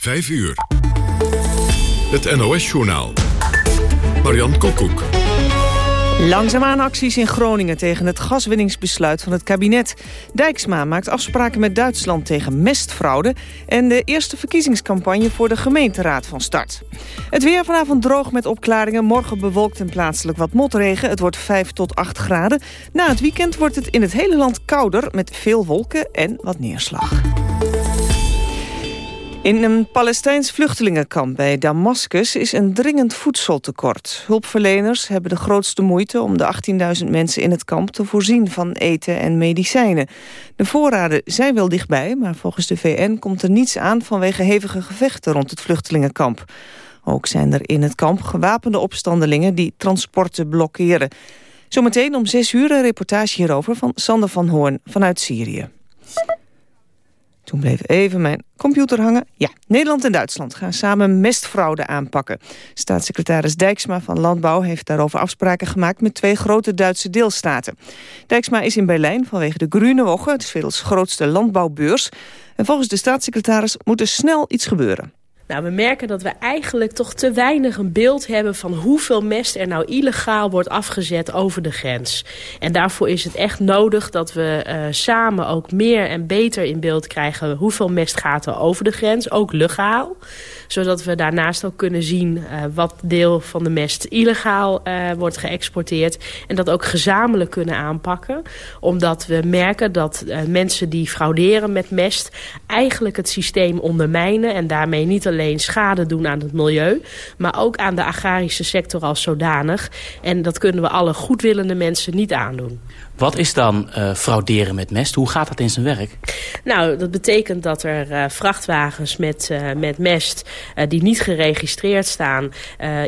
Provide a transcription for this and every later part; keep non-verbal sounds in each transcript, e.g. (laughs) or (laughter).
5 uur. Het NOS-journaal. Marian Koekoek. Langzaamaan acties in Groningen tegen het gaswinningsbesluit van het kabinet. Dijksma maakt afspraken met Duitsland tegen mestfraude... en de eerste verkiezingscampagne voor de gemeenteraad van start. Het weer vanavond droog met opklaringen. Morgen bewolkt en plaatselijk wat motregen. Het wordt 5 tot 8 graden. Na het weekend wordt het in het hele land kouder... met veel wolken en wat neerslag. In een Palestijns vluchtelingenkamp bij Damascus is een dringend voedseltekort. Hulpverleners hebben de grootste moeite om de 18.000 mensen in het kamp te voorzien van eten en medicijnen. De voorraden zijn wel dichtbij, maar volgens de VN komt er niets aan vanwege hevige gevechten rond het vluchtelingenkamp. Ook zijn er in het kamp gewapende opstandelingen die transporten blokkeren. Zometeen om 6 uur een reportage hierover van Sander van Hoorn vanuit Syrië. Toen bleef even mijn computer hangen. Ja, Nederland en Duitsland gaan samen mestfraude aanpakken. Staatssecretaris Dijksma van Landbouw heeft daarover afspraken gemaakt... met twee grote Duitse deelstaten. Dijksma is in Berlijn vanwege de Grüne Woche... het werelds grootste landbouwbeurs. En volgens de staatssecretaris moet er snel iets gebeuren. Nou, we merken dat we eigenlijk toch te weinig een beeld hebben van hoeveel mest er nou illegaal wordt afgezet over de grens. En daarvoor is het echt nodig dat we uh, samen ook meer en beter in beeld krijgen hoeveel mest gaat er over de grens, ook legaal zodat we daarnaast ook kunnen zien uh, wat deel van de mest illegaal uh, wordt geëxporteerd. En dat ook gezamenlijk kunnen aanpakken. Omdat we merken dat mensen die frauderen met mest eigenlijk het systeem ondermijnen. En daarmee niet alleen schade doen aan het milieu. Maar ook aan de agrarische sector als zodanig. En dat kunnen we alle goedwillende mensen niet aandoen. Wat is dan uh, frauderen met mest? Hoe gaat dat in zijn werk? Nou, dat betekent dat er uh, vrachtwagens met, uh, met mest... die niet geregistreerd staan...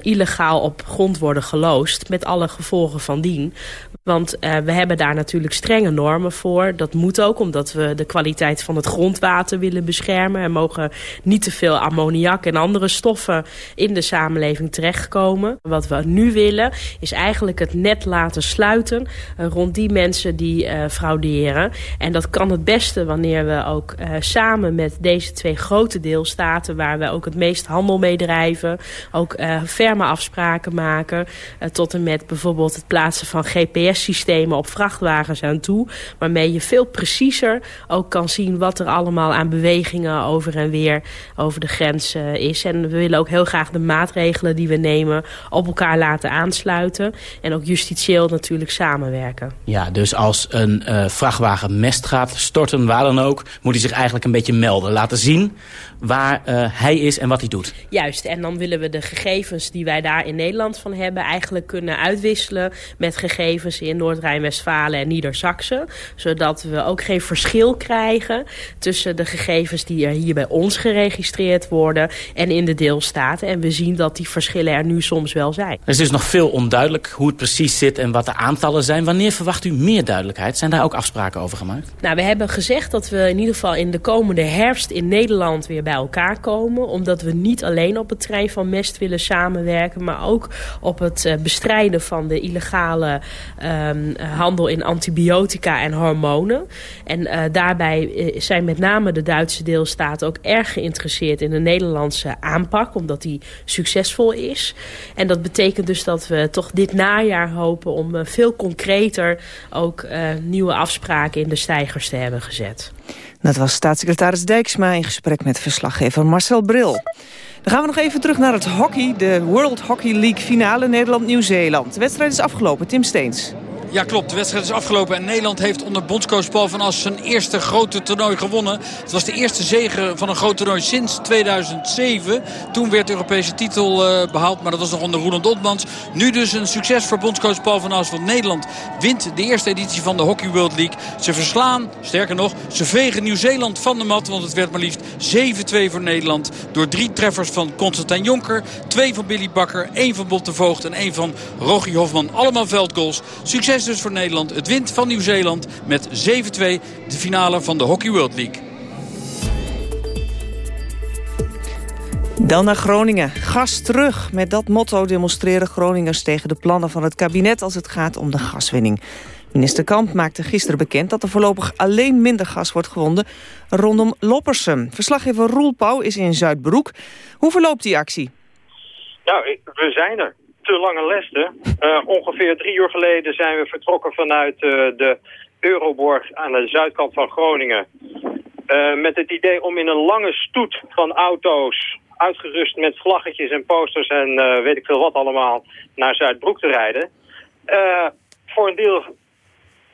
illegaal op grond worden geloosd... met alle gevolgen van dien. Want we hebben daar natuurlijk strenge normen voor. Dat moet ook, omdat we de kwaliteit van het grondwater willen beschermen. Er mogen niet te veel ammoniak en andere stoffen in de samenleving terechtkomen. Wat we nu willen, is eigenlijk het net laten sluiten uh, rond die mensen die uh, frauderen. En dat kan het beste wanneer we ook samen met deze twee grote deelstaten... waar we ook het meest handel mee drijven, ook ferme afspraken maken... tot en met bijvoorbeeld het plaatsen van GPS systemen op vrachtwagens aan toe. Waarmee je veel preciezer ook kan zien wat er allemaal aan bewegingen over en weer over de grens uh, is. En we willen ook heel graag de maatregelen die we nemen op elkaar laten aansluiten. En ook justitieel natuurlijk samenwerken. Ja, dus als een uh, vrachtwagen mest gaat storten, waar dan ook, moet hij zich eigenlijk een beetje melden. Laten zien waar uh, hij is en wat hij doet. Juist, en dan willen we de gegevens die wij daar in Nederland van hebben... eigenlijk kunnen uitwisselen met gegevens in Noord-Rijn-Westfalen en Nieder-Saxen. Zodat we ook geen verschil krijgen tussen de gegevens die er hier bij ons geregistreerd worden... en in de deelstaten. En we zien dat die verschillen er nu soms wel zijn. Er is dus nog veel onduidelijk hoe het precies zit en wat de aantallen zijn. Wanneer verwacht u meer duidelijkheid? Zijn daar ook afspraken over gemaakt? Nou, we hebben gezegd dat we in ieder geval in de komende herfst in Nederland weer bij elkaar komen. Omdat we niet alleen op het terrein van mest willen samenwerken... maar ook op het uh, bestrijden van de illegale um, handel in antibiotica en hormonen. En uh, daarbij zijn met name de Duitse deelstaten ook erg geïnteresseerd... in de Nederlandse aanpak, omdat die succesvol is. En dat betekent dus dat we toch dit najaar hopen... om uh, veel concreter ook nieuwe afspraken in de stijgers te hebben gezet. Dat was staatssecretaris Dijksma in gesprek met verslaggever Marcel Bril. Dan gaan we nog even terug naar het hockey. De World Hockey League finale Nederland-Nieuw-Zeeland. De wedstrijd is afgelopen. Tim Steens. Ja, klopt. De wedstrijd is afgelopen en Nederland heeft onder bondscoach Paul van As zijn eerste grote toernooi gewonnen. Het was de eerste zege van een groot toernooi sinds 2007. Toen werd de Europese titel uh, behaald, maar dat was nog onder Roland Otmans. Nu dus een succes voor bondscoach Paul van As. Want Nederland wint de eerste editie van de Hockey World League. Ze verslaan, sterker nog, ze vegen Nieuw-Zeeland van de mat. Want het werd maar liefst 7-2 voor Nederland. Door drie treffers van Constantijn Jonker. Twee van Billy Bakker, één van Bob de Voogd en één van Rogie Hofman. Allemaal veldgoals. Succes dus voor Nederland. Het wint van Nieuw-Zeeland met 7-2 de finale van de Hockey World League. Dan naar Groningen. Gas terug. Met dat motto demonstreren Groningers tegen de plannen van het kabinet... als het gaat om de gaswinning. Minister Kamp maakte gisteren bekend dat er voorlopig alleen minder gas wordt gewonnen rondom Loppersum. Verslaggever Roel Pauw is in Zuidbroek. Hoe verloopt die actie? Nou, we zijn er. Lange lessen. Uh, ongeveer drie uur geleden zijn we vertrokken vanuit uh, de Euroborg aan de zuidkant van Groningen. Uh, met het idee om in een lange stoet van auto's, uitgerust met vlaggetjes en posters en weet ik veel wat allemaal, naar Zuidbroek te rijden. voor een deel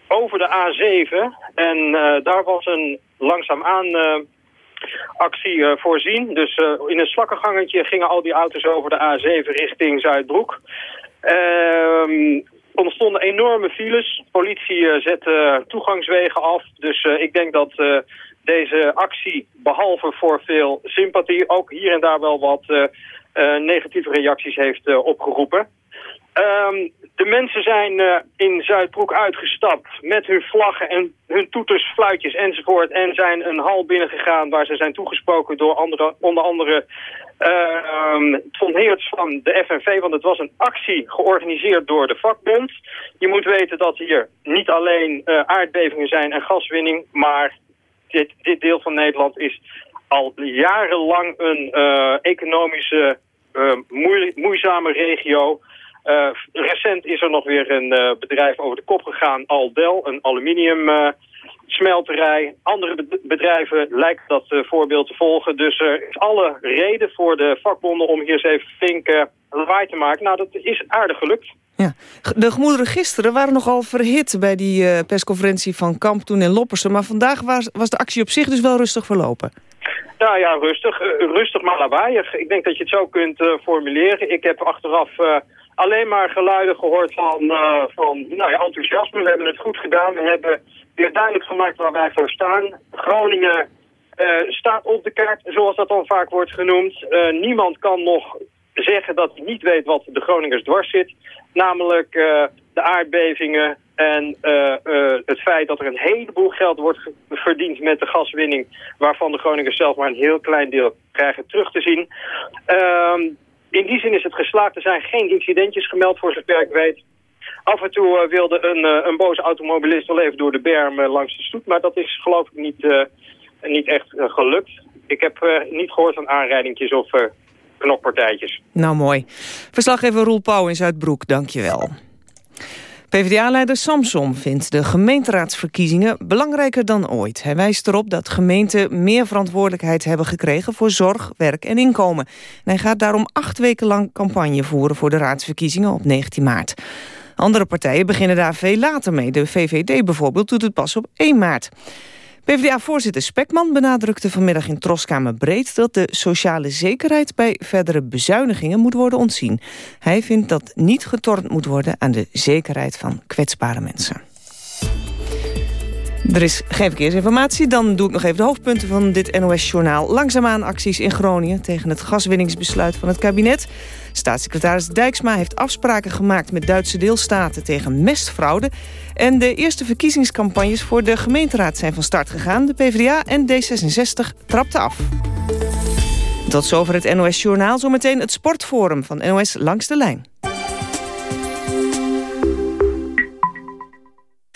over de A7 en daar was een langzaamaan actie uh, voorzien. Dus uh, in een slakkengangetje gingen al die auto's over de A7 richting Zuidbroek. Uh, ontstonden enorme files. Politie uh, zette toegangswegen af. Dus ik denk dat deze actie, behalve voor veel sympathie... ook hier en daar wel wat negatieve reacties heeft opgeroepen. Um, de mensen zijn uh, in Zuidbroek uitgestapt met hun vlaggen en hun toeters, fluitjes enzovoort. En zijn een hal binnengegaan waar ze zijn toegesproken door andere, onder andere uh, um, Ton van de FNV. Want het was een actie georganiseerd door de vakbond. Je moet weten dat hier niet alleen uh, aardbevingen zijn en gaswinning. Maar dit, dit deel van Nederland is al jarenlang een economische moeizame regio... Uh, recent is er nog weer een uh, bedrijf over de kop gegaan, Aldel, een aluminium uh, smelterij. Andere bedrijven lijken dat voorbeeld te volgen. Dus er is alle reden voor de vakbonden om hier eens even flink lawaai te maken. Nou, dat is aardig gelukt. Ja. De gemoederen gisteren waren nogal verhit bij die persconferentie van Kamp toen in Loppersen. Maar vandaag was, was de actie op zich dus wel rustig verlopen. Nou ja, rustig. rustig maar lawaaiig. Ik denk dat je het zo kunt formuleren. Ik heb achteraf alleen maar geluiden gehoord van, uh, van nou ja, enthousiasme. We hebben het goed gedaan. We hebben weer duidelijk gemaakt waar wij voor staan. Groningen uh, staat op de kaart, zoals dat dan vaak wordt genoemd. Uh, niemand kan nog zeggen dat hij niet weet wat de Groningers dwars zit. Namelijk de aardbevingen en het feit dat er een heleboel geld wordt verdiend met de gaswinning... waarvan de Groningers zelf maar een heel klein deel krijgen terug te zien. In die zin is het geslaagd. Er zijn geen incidentjes gemeld voor zover ik weet. Af en toe uh, wilde een, uh, een boze automobilist wel even door de berm uh, langs de stoet. Maar dat is geloof ik niet, niet echt gelukt. Ik heb niet gehoord van aanrijdingjes of knokpartijtjes. Nou mooi. Verslaggever Roel Pauw in Zuidbroek, dankjewel. PvdA-leider Samsom vindt de gemeenteraadsverkiezingen belangrijker dan ooit. Hij wijst erop dat gemeenten meer verantwoordelijkheid hebben gekregen voor zorg, werk en inkomen. En hij gaat daarom acht weken lang campagne voeren voor de raadsverkiezingen op 19 maart. Andere partijen beginnen daar veel later mee. De VVD bijvoorbeeld doet het pas op 1 maart. PvdA-voorzitter Spekman benadrukte vanmiddag in Troskamer Breed... dat de sociale zekerheid bij verdere bezuinigingen moet worden ontzien. Hij vindt dat niet getornd moet worden aan de zekerheid van kwetsbare mensen. Er is geen verkeersinformatie. Dan doe ik nog even de hoofdpunten van dit NOS-journaal. Langzaamaan acties in Groningen tegen het gaswinningsbesluit van het kabinet. Staatssecretaris Dijksma heeft afspraken gemaakt met Duitse deelstaten tegen mestfraude. En de eerste verkiezingscampagnes voor de gemeenteraad zijn van start gegaan. De PvdA en D66 trapten af. Tot zover het NOS-journaal. Zometeen het sportforum van NOS Langs de Lijn.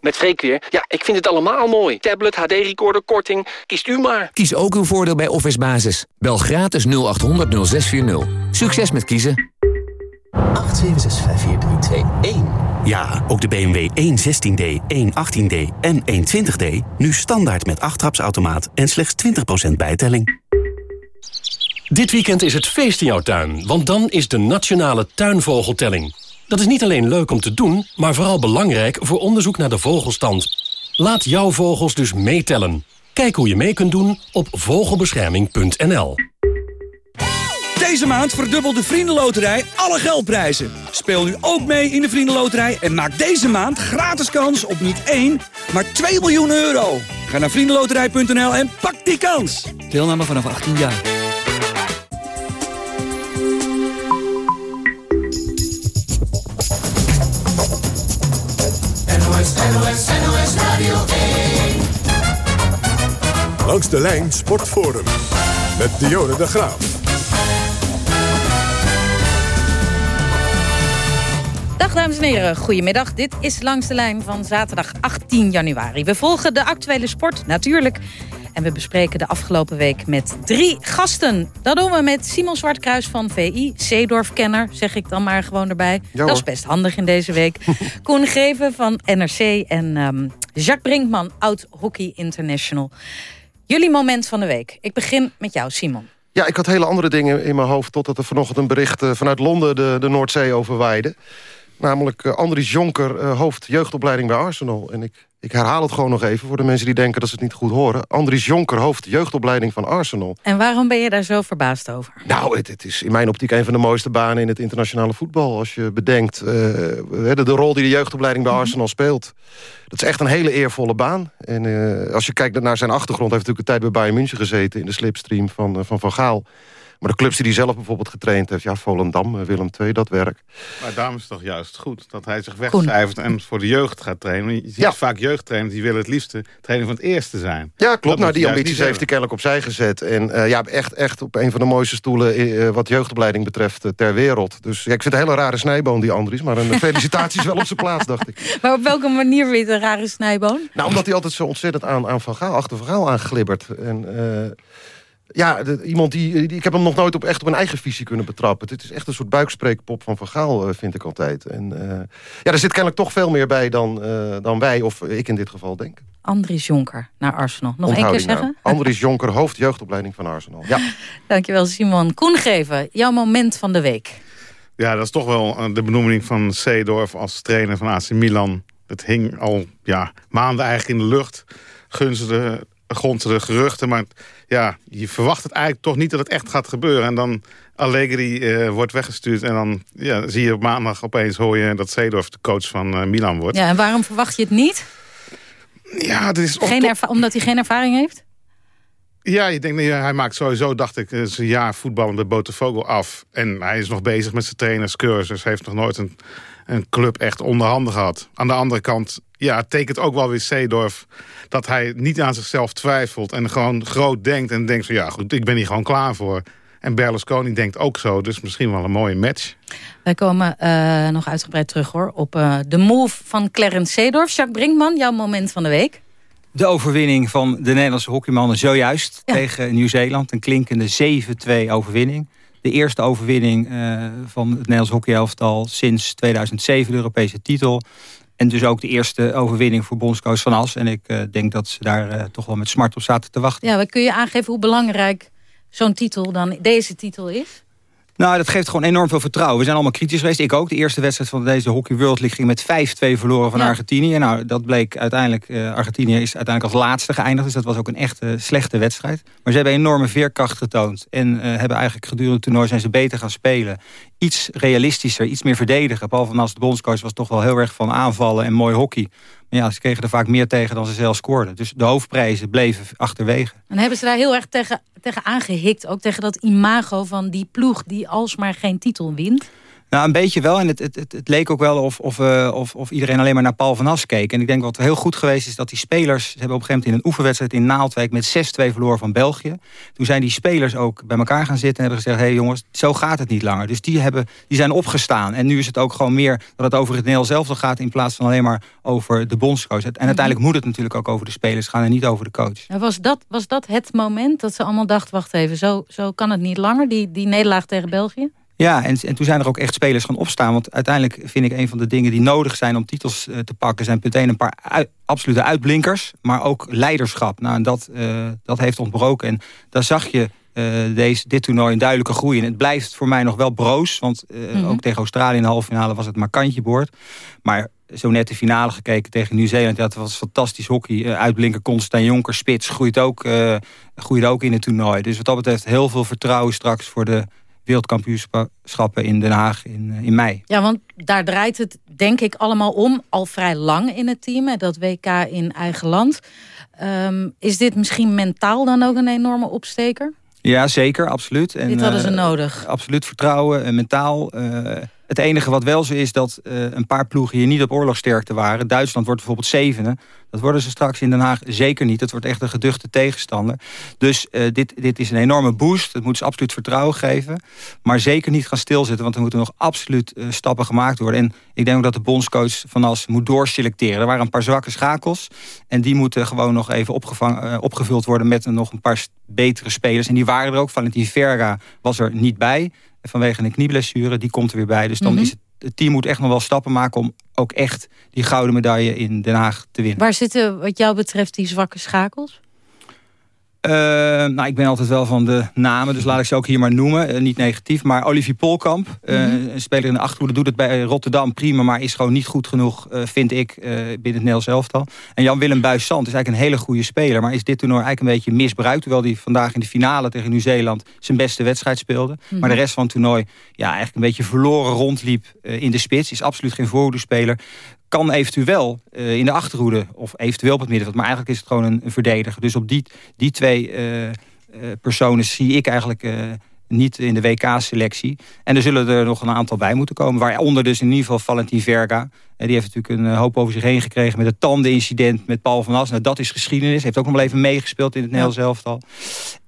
Met Freek weer. Ja, ik vind het allemaal mooi. Tablet, HD-recorder, korting. Kiest u maar. Kies ook uw voordeel bij Office Basis. Bel gratis 0800 0640. Succes met kiezen. Ja, ook de BMW 116D, 118D en 120D nu standaard met 8 trapsautomaat en slechts 20% bijtelling. Dit weekend is het feest in jouw tuin, want dan is de Nationale Tuinvogeltelling. Dat is niet alleen leuk om te doen, maar vooral belangrijk voor onderzoek naar de vogelstand. Laat jouw vogels dus meetellen. Kijk hoe je mee kunt doen op vogelbescherming.nl. Deze maand verdubbelt de Vriendenloterij alle geldprijzen. Speel nu ook mee in de Vriendenloterij en maak deze maand gratis kans op niet 1, maar 2 miljoen euro. Ga naar vriendenloterij.nl en pak die kans. Deelname vanaf 18 jaar. NOS, NOS, NOS Radio 1. Langs de lijn Sportforum. Met Dionne de Graaf. Dag dames en heren, goedemiddag. Dit is Langs de Lijn van zaterdag 18 januari. We volgen de actuele sport, natuurlijk. En we bespreken de afgelopen week met drie gasten. Dat doen we met Simon Zwartkruis van VI, Zeedorf-kenner, zeg ik dan maar gewoon erbij. Ja, dat is best handig in deze week. (laughs) Koen Greven van NRC en ehm, Jacques Brinkman, oud-hockey international. Jullie moment van de week. Ik begin met jou, Simon. Ja, ik had hele andere dingen in mijn hoofd... totdat er vanochtend een bericht eh, vanuit Londen de, de Noordzee overwaaide. Namelijk uh, Andries Jonker, uh, hoofd jeugdopleiding bij Arsenal. En ik, ik herhaal het gewoon nog even voor de mensen die denken dat ze het niet goed horen. Andries Jonker, hoofd jeugdopleiding van Arsenal. En waarom ben je daar zo verbaasd over? Nou, het, het is in mijn optiek een van de mooiste banen in het internationale voetbal. Als je bedenkt uh, de, de, rol die de jeugdopleiding bij Arsenal speelt. Dat is echt een hele eervolle baan. En uh, als je kijkt naar zijn achtergrond... heeft hij natuurlijk een tijd bij Bayern München gezeten... in de slipstream van uh, Van, van Gaal. Maar de clubs die hij zelf bijvoorbeeld getraind heeft... ja, Volendam, eh, Willem II, dat werk. Maar daarom is het toch juist goed dat hij zich wegcijfert... en voor de jeugd gaat trainen. Je ziet ja. vaak jeugdtrainers die willen het liefste trainer van het eerste zijn. Ja, klopt. nou, die ambities heeft hij kennelijk opzij gezet. En uh, ja, echt, echt op een van de mooiste stoelen... Uh, wat jeugdopleiding betreft ter wereld. Dus ja, ik vind het een hele rare snijboon, die Andries. Maar een (laughs) felicitatie is wel op zijn plaats, dacht ik. Maar op welke manier vind je het een rare snijboon? Nou, omdat hij altijd zo ontzettend aan, aan Van Gaal, achter Van Gaal aanglibbert. En... Ja, de, iemand die, die, Ik heb hem nog nooit op, echt op een eigen visie kunnen betrappen. Het is echt een soort buikspreekpop van Van Gaal, uh, vind ik altijd. En, uh, ja, er zit kennelijk toch veel meer bij dan, uh, dan wij, of ik in dit geval denk. Andries Jonker naar Arsenal. Nog één keer zeggen? Nou. (laughs) Andries Jonker, hoofd jeugdopleiding van Arsenal. Ja. (laughs) Dankjewel Simon. Koen Geven, jouw moment van de week. Ja, dat is toch wel de benoeming van Seedorf als trainer van AC Milan. Het hing al ja, maanden eigenlijk in de lucht. Gunste grond de geruchten. Maar ja, je verwacht het eigenlijk toch niet dat het echt gaat gebeuren. En dan Allegri uh, wordt weggestuurd. En dan ja, zie je op maandag opeens hoor je dat Seedorf de coach van uh, Milan wordt. Ja, en waarom verwacht je het niet? Ja, het is geen omdat hij geen ervaring heeft? Ja, je denkt, nee, hij maakt sowieso, dacht ik, zijn jaar voetballen bij Botafogo af. En hij is nog bezig met zijn trainerscursus. Heeft nog nooit een, een club echt onder handen gehad. Aan de andere kant, ja, het tekent ook wel weer Seedorf... dat hij niet aan zichzelf twijfelt en gewoon groot denkt... en denkt van, ja goed, ik ben hier gewoon klaar voor. En Berlusconi denkt ook zo, dus misschien wel een mooie match. Wij komen uh, nog uitgebreid terug hoor op uh, de move van Clarence Seedorf. Jacques Brinkman, jouw moment van de week. De overwinning van de Nederlandse hockeymannen zojuist ja. tegen Nieuw-Zeeland. Een klinkende 7-2 overwinning. De eerste overwinning uh, van het Nederlands hockeyelftal sinds 2007, de Europese titel. En dus ook de eerste overwinning voor bondscoach Van As. En ik uh, denk dat ze daar uh, toch wel met smart op zaten te wachten. Ja, kun je aangeven hoe belangrijk zo'n titel dan deze titel is? Nou, dat geeft gewoon enorm veel vertrouwen. We zijn allemaal kritisch geweest. Ik ook. De eerste wedstrijd van deze Hockey World League ging met 5-2 verloren van ja. Argentinië. Nou, dat bleek uiteindelijk... Uh, Argentinië is uiteindelijk als laatste geëindigd. Dus dat was ook een echte slechte wedstrijd. Maar ze hebben enorme veerkracht getoond. En uh, hebben eigenlijk gedurende het toernooi zijn ze beter gaan spelen. Iets realistischer, iets meer verdedigen. Paul van As, de bondscoach, was toch wel heel erg van aanvallen en mooi hockey. Ja, ze kregen er vaak meer tegen dan ze zelf scoorden. Dus de hoofdprijzen bleven achterwege. En hebben ze daar heel erg tegen, tegen aangehikt? Ook tegen dat imago van die ploeg die alsmaar geen titel wint? Nou, een beetje wel. En het, het, het, het leek ook wel of, of, uh, of, of iedereen alleen maar naar Paul van As keek. En ik denk wat heel goed geweest is dat die spelers... ze hebben op een gegeven moment in een oefenwedstrijd in Naaldwijk... met 6-2 verloren van België. Toen zijn die spelers ook bij elkaar gaan zitten en hebben gezegd... hé hey jongens, zo gaat het niet langer. Dus die, hebben, die zijn opgestaan. En nu is het ook gewoon meer dat het over het Nederlands zelf gaat... in plaats van alleen maar over de bondscoach. En uiteindelijk moet het natuurlijk ook over de spelers gaan... en niet over de coach. Was dat, was dat het moment dat ze allemaal dachten... wacht even, zo, zo kan het niet langer, die, die nederlaag tegen België? Ja, en, en toen zijn er ook echt spelers gaan opstaan. Want uiteindelijk vind ik een van de dingen die nodig zijn om titels uh, te pakken... zijn meteen een paar uit, absolute uitblinkers, maar ook leiderschap. Nou, en dat, uh, dat heeft ontbroken. En daar zag je uh, deze, dit toernooi een duidelijke groei. En het blijft voor mij nog wel broos. Want mm -hmm. ook tegen Australië in de halve finale was het maar kantje boord. Maar zo net de finale gekeken tegen Nieuw-Zeeland. Dat was fantastisch hockey. Uh, uitblinken Constant Jonker, Spits groeit ook, groeit ook in het toernooi. Dus wat dat betreft heel veel vertrouwen straks voor de wereldkampioenschappen in Den Haag in, in mei. Ja, want daar draait het denk ik allemaal om. Al vrij lang in het team, dat WK in eigen land. Um, is dit misschien mentaal dan ook een enorme opsteker? Ja, zeker, absoluut. En, Dit hadden ze uh, nodig. Absoluut vertrouwen en mentaal. Uh, het enige wat wel zo is dat uh, een paar ploegen hier niet op oorlogsterkte waren. Duitsland wordt bijvoorbeeld zevende. Dat worden ze straks in Den Haag zeker niet. Het wordt echt een geduchte tegenstander. Dus dit, dit is een enorme boost. Het moet ze absoluut vertrouwen geven. Maar zeker niet gaan stilzitten. Want er moeten nog absoluut stappen gemaakt worden. En ik denk ook dat de bondscoach van As moet doorselecteren. Er waren een paar zwakke schakels. En die moeten gewoon nog even opgevuld worden met nog een paar betere spelers. En die waren er ook. Valentin Verga was er niet bij. Vanwege een knieblessure. Die komt er weer bij. Dus dan mm -hmm. is het, het team moet echt nog wel stappen maken... om ook echt die gouden medaille in Den Haag te winnen. Waar zitten wat jou betreft die zwakke schakels? Uh, nou, ik ben altijd wel van de namen, dus laat ik ze ook hier maar noemen. Uh, niet negatief, maar Olivier Polkamp, mm -hmm. een speler in de achterhoede, doet het bij Rotterdam prima, maar is gewoon niet goed genoeg, vind ik, binnen het Nederlands elftal. En Jan-Willem Buis-Sant is eigenlijk een hele goede speler, maar is dit toernooi eigenlijk een beetje misbruikt, terwijl hij vandaag in de finale tegen Nieuw-Zeeland zijn beste wedstrijd speelde. Mm -hmm. Maar de rest van het toernooi, ja, eigenlijk een beetje verloren rondliep in de spits, is absoluut geen voorhoedespeler kan eventueel uh, in de achterhoede, of eventueel op het middenveld... maar eigenlijk is het gewoon een, een verdediger. Dus op die, die twee uh, uh, personen zie ik eigenlijk niet in de WK-selectie. En er zullen er nog een aantal bij moeten komen. Waaronder dus in ieder geval Valentin Verga. Die heeft natuurlijk een hoop over zich heen gekregen... met het tandenincident met Paul van As. Nou, dat is geschiedenis. Heeft ook nog wel even meegespeeld in het Nederlands ja.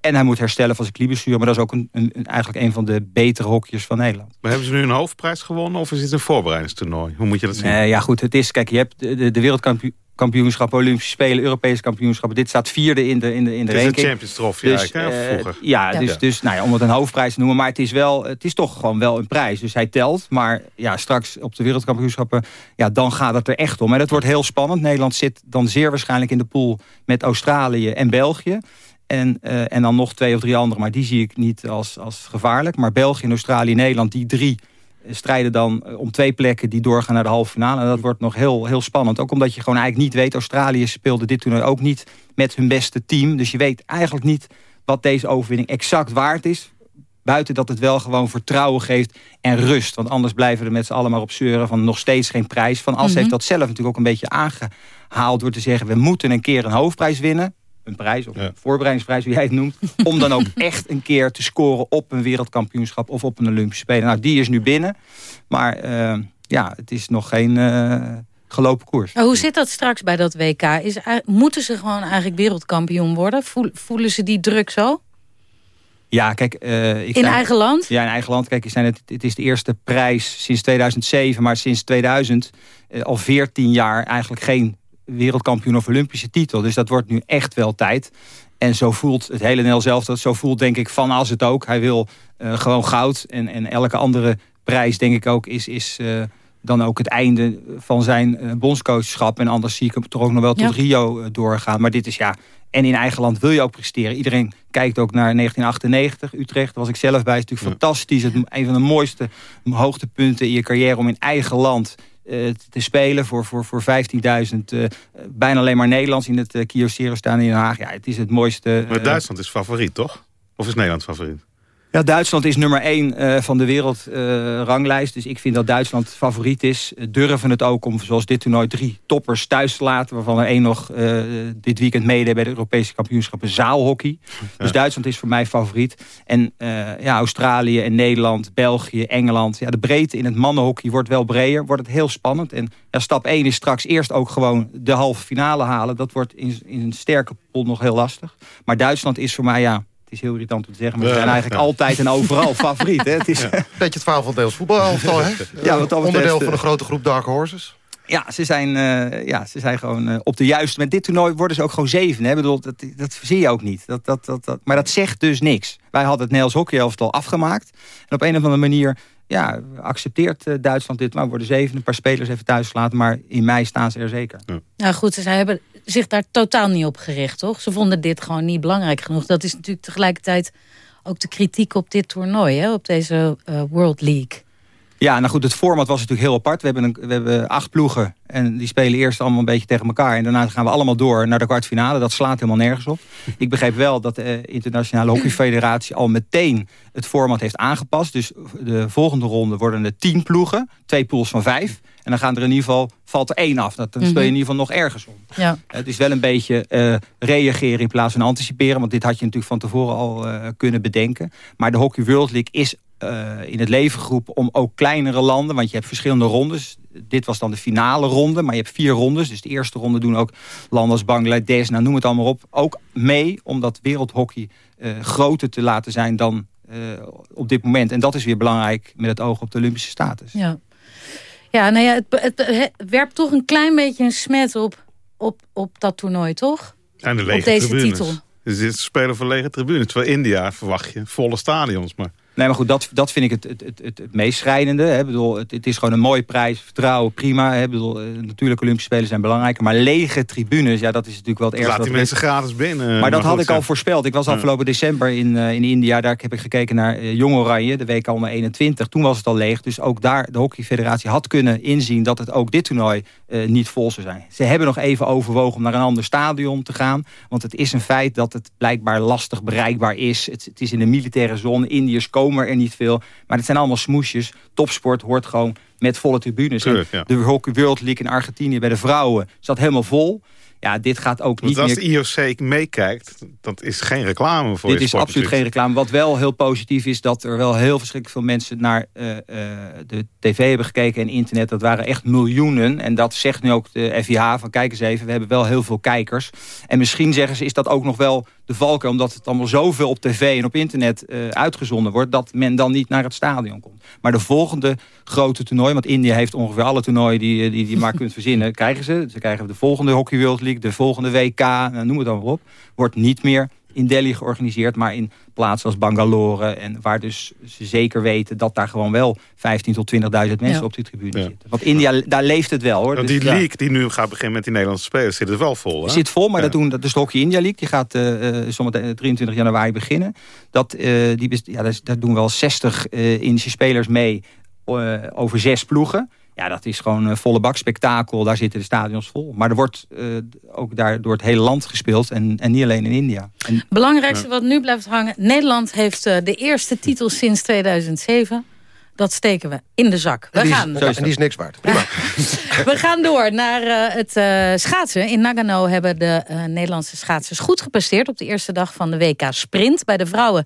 En hij moet herstellen van zijn knieblessure. Maar dat is ook een, een, eigenlijk een van de betere hokjes van Nederland. Maar hebben ze nu een hoofdprijs gewonnen? Of is het een voorbereidingstoernooi? Hoe moet je dat zien? Uh, ja goed, het is... Kijk, je hebt de, de, de wereldkampioen kampioenschappen, Olympische Spelen, Europese kampioenschappen. Dit staat vierde in de, in de, in de het ranking. is Champions Trophy dus, uh, vroeger. Ja, ja, dus, dus nou ja, om het een hoofdprijs te noemen. Maar het is, wel, het is toch gewoon wel een prijs. Dus hij telt. Maar ja, straks op de wereldkampioenschappen, ja, dan gaat het er echt om. En dat wordt heel spannend. Nederland zit dan zeer waarschijnlijk in de pool met Australië en België. En, uh, en dan nog twee of drie andere. Maar die zie ik niet als, als gevaarlijk. Maar België, Australië, Nederland, die drie strijden dan om twee plekken die doorgaan naar de halve finale. En dat wordt nog heel, heel spannend. Ook omdat je gewoon eigenlijk niet weet... Australië speelde dit toernooi ook niet met hun beste team. Dus je weet eigenlijk niet wat deze overwinning exact waard is. Buiten dat het wel gewoon vertrouwen geeft en rust. Want anders blijven er met z'n allen maar op zeuren van nog steeds geen prijs. Van As mm -hmm. heeft dat zelf natuurlijk ook een beetje aangehaald... door te zeggen, we moeten een keer een hoofdprijs winnen een prijs, of ja. een voorbereidingsprijs, hoe jij het noemt... (laughs) om dan ook echt een keer te scoren op een wereldkampioenschap... of op een Olympische Spelen. Nou, die is nu binnen. Maar uh, ja, het is nog geen uh, gelopen koers. Maar hoe zit dat straks bij dat WK? Is, moeten ze gewoon eigenlijk wereldkampioen worden? Voelen ze die druk zo? Ja, kijk... Uh, ik in zei, eigen land? Ja, in eigen land. Kijk, zei het, het is de eerste prijs sinds 2007... maar sinds 2000 al 14 jaar eigenlijk geen wereldkampioen of Olympische titel. Dus dat wordt nu echt wel tijd. En zo voelt het hele Nel zelf dat. Zo voelt denk ik Van As het ook. Hij wil uh, gewoon goud. En, en elke andere prijs denk ik ook is... is uh, dan ook het einde van zijn uh, bondscoachschap. En anders zie ik hem toch ook nog wel tot ja. Rio doorgaan. Maar dit is ja... En in eigen land wil je ook presteren. Iedereen kijkt ook naar 1998, Utrecht. Daar was ik zelf bij. Het is natuurlijk ja. fantastisch. Het, een van de mooiste hoogtepunten in je carrière... om in eigen land te spelen voor, voor, voor 15.000. Uh, bijna alleen maar Nederlands in het uh, Kyocera staan in Den Haag. Ja, het is het mooiste. Maar Duitsland is favoriet, toch? Of is Nederland favoriet? Ja, Duitsland is nummer 1 uh, van de wereldranglijst. Uh, dus ik vind dat Duitsland favoriet is. Durven het ook om, zoals dit toernooi, drie toppers thuis te laten. Waarvan er één nog uh, dit weekend meedeed bij de Europese kampioenschappen zaalhockey. Ja. Dus Duitsland is voor mij favoriet. En ja, Australië en Nederland, België, Engeland. Ja, de breedte in het mannenhockey wordt wel breder. Wordt het heel spannend. En ja, stap 1 is straks eerst ook gewoon de halve finale halen. Dat wordt in, in een sterke pool nog heel lastig. Maar Duitsland is voor mij, ja, is heel irritant om te zeggen, maar ze zijn eigenlijk ja. altijd en overal (laughs) favoriet. Hè? Het is ja. Beetje het verhaal van deels voetbalelftal, hè? (laughs) Ja, wat Onderdeel van een grote groep Dark Horses. Ja, ze zijn, uh, ja, ze zijn gewoon uh, op de juiste... Met dit toernooi worden ze ook gewoon zeven. Hè? Bedoel, dat, dat zie je ook niet. Dat, dat, dat, dat, maar dat zegt dus niks. Wij hadden het Nederlands hockeyelftal afgemaakt. En op een of andere manier ja, accepteert uh, Duitsland dit. Maar worden zeven, een paar spelers even thuis gelaten. Maar in mei staan ze er zeker. Ja. Nou goed, ze hebben zich daar totaal niet op gericht, toch? Ze vonden dit gewoon niet belangrijk genoeg. Dat is natuurlijk tegelijkertijd ook de kritiek op dit toernooi, hè? op deze uh, World League. Ja, nou goed, het format was natuurlijk heel apart. We hebben, een, we hebben acht ploegen en die spelen eerst allemaal een beetje tegen elkaar. En daarna gaan we allemaal door naar de kwartfinale. Dat slaat helemaal nergens op. (laughs) Ik begreep wel dat de Internationale Hockeyfederatie al meteen het format heeft aangepast. Dus de volgende ronde worden er tien ploegen. Twee pools van vijf. En dan gaan er in ieder geval, valt er één af. Dat, dan speel je in ieder geval nog ergens om. Ja. Het is wel een beetje uh, reageren in plaats van anticiperen. Want dit had je natuurlijk van tevoren al uh, kunnen bedenken. Maar de Hockey World League is uh, in het leven geroepen om ook kleinere landen... want je hebt verschillende rondes. Dit was dan de finale ronde, maar je hebt vier rondes. Dus de eerste ronde doen ook landen als Bangladesh, nou noem het allemaal op... ook mee om dat wereldhockey uh, groter te laten zijn dan uh, op dit moment. En dat is weer belangrijk met het oog op de Olympische status. Ja, ja nou ja, het, het, het werpt toch een klein beetje een smet op, op, op dat toernooi, toch? En de lege op deze tribunes. titel. Dus dit spelen voor lege tribunes. Terwijl India verwacht je volle stadions, maar... Nee, maar goed, dat, dat vind ik het, het, het, het, het meest schrijnende. Hè. Bedoel, het, het is gewoon een mooie prijs, vertrouwen, prima. Hè. Bedoel, natuurlijk, Olympische Spelen zijn belangrijker. Maar lege tribunes, ja, dat is natuurlijk wel het ergste. Laat die mensen gratis binnen. Maar, maar dat had ik al voorspeld. Ik was afgelopen december in, uh, in India. Daar heb ik gekeken naar uh, Jong Oranje, de week al 21. Toen was het al leeg. Dus ook daar, de hockeyfederatie had kunnen inzien... dat het ook dit toernooi uh, niet vol zou zijn. Ze hebben nog even overwogen om naar een ander stadion te gaan. Want het is een feit dat het blijkbaar lastig bereikbaar is. Het, het is in de militaire zone. Indiërs komen er niet veel. Maar het zijn allemaal smoesjes. Topsport hoort gewoon met volle tribunes. Tuurlijk, ja. De Hockey World League in Argentinië bij de vrouwen zat helemaal vol. Ja, dit gaat ook niet Want als meer... de IOC meekijkt, dat is geen reclame voor Dit je is absoluut geen reclame. Wat wel heel positief is, dat er wel heel verschrikkelijk veel mensen naar uh, uh, de tv hebben gekeken en internet. Dat waren echt miljoenen. En dat zegt nu ook de FIH van kijk eens even, we hebben wel heel veel kijkers. En misschien zeggen ze, is dat ook nog wel de valken, omdat het allemaal zoveel op tv en op internet uh, uitgezonden wordt, dat men dan niet naar het stadion komt. Maar de volgende grote toernooi, want India heeft ongeveer alle toernooien die, die, die je maar kunt verzinnen, (laughs) krijgen ze. Ze krijgen de volgende Hockey World League, de volgende WK, nou, noem het dan maar op. Wordt niet meer in Delhi georganiseerd, maar in plaatsen als Bangalore. En waar dus ze zeker weten dat daar gewoon wel 15 tot 20.000 mensen Ja. op die tribune Ja. zitten. Want India, daar leeft het wel hoor. Want Dus, die ja. league die nu gaat beginnen met die Nederlandse spelers, zit er wel vol. Hè? Zit vol, maar Ja. dat, doen, dat is de Hockey India League. Die gaat eh eh, zometeen 23 januari beginnen. Dat, eh, die, ja, daar, doen wel 60 eh Indische spelers mee eh, over zes ploegen. Ja, dat is gewoon een volle bak spektakel. Daar zitten de stadions vol. Maar er wordt eh, ook daar door het hele land gespeeld. En, en niet alleen in India. En, Belangrijkste wat nu blijft hangen. Nederland heeft eh, de eerste titel sinds 2007. Dat steken we in de zak. We En die, is, gaan. en die is niks waard. Prima. (laughs) We gaan door naar eh, het eh, schaatsen. In Nagano hebben de eh, Nederlandse schaatsers goed gepresteerd... op de eerste dag van de WK Sprint. Bij de vrouwen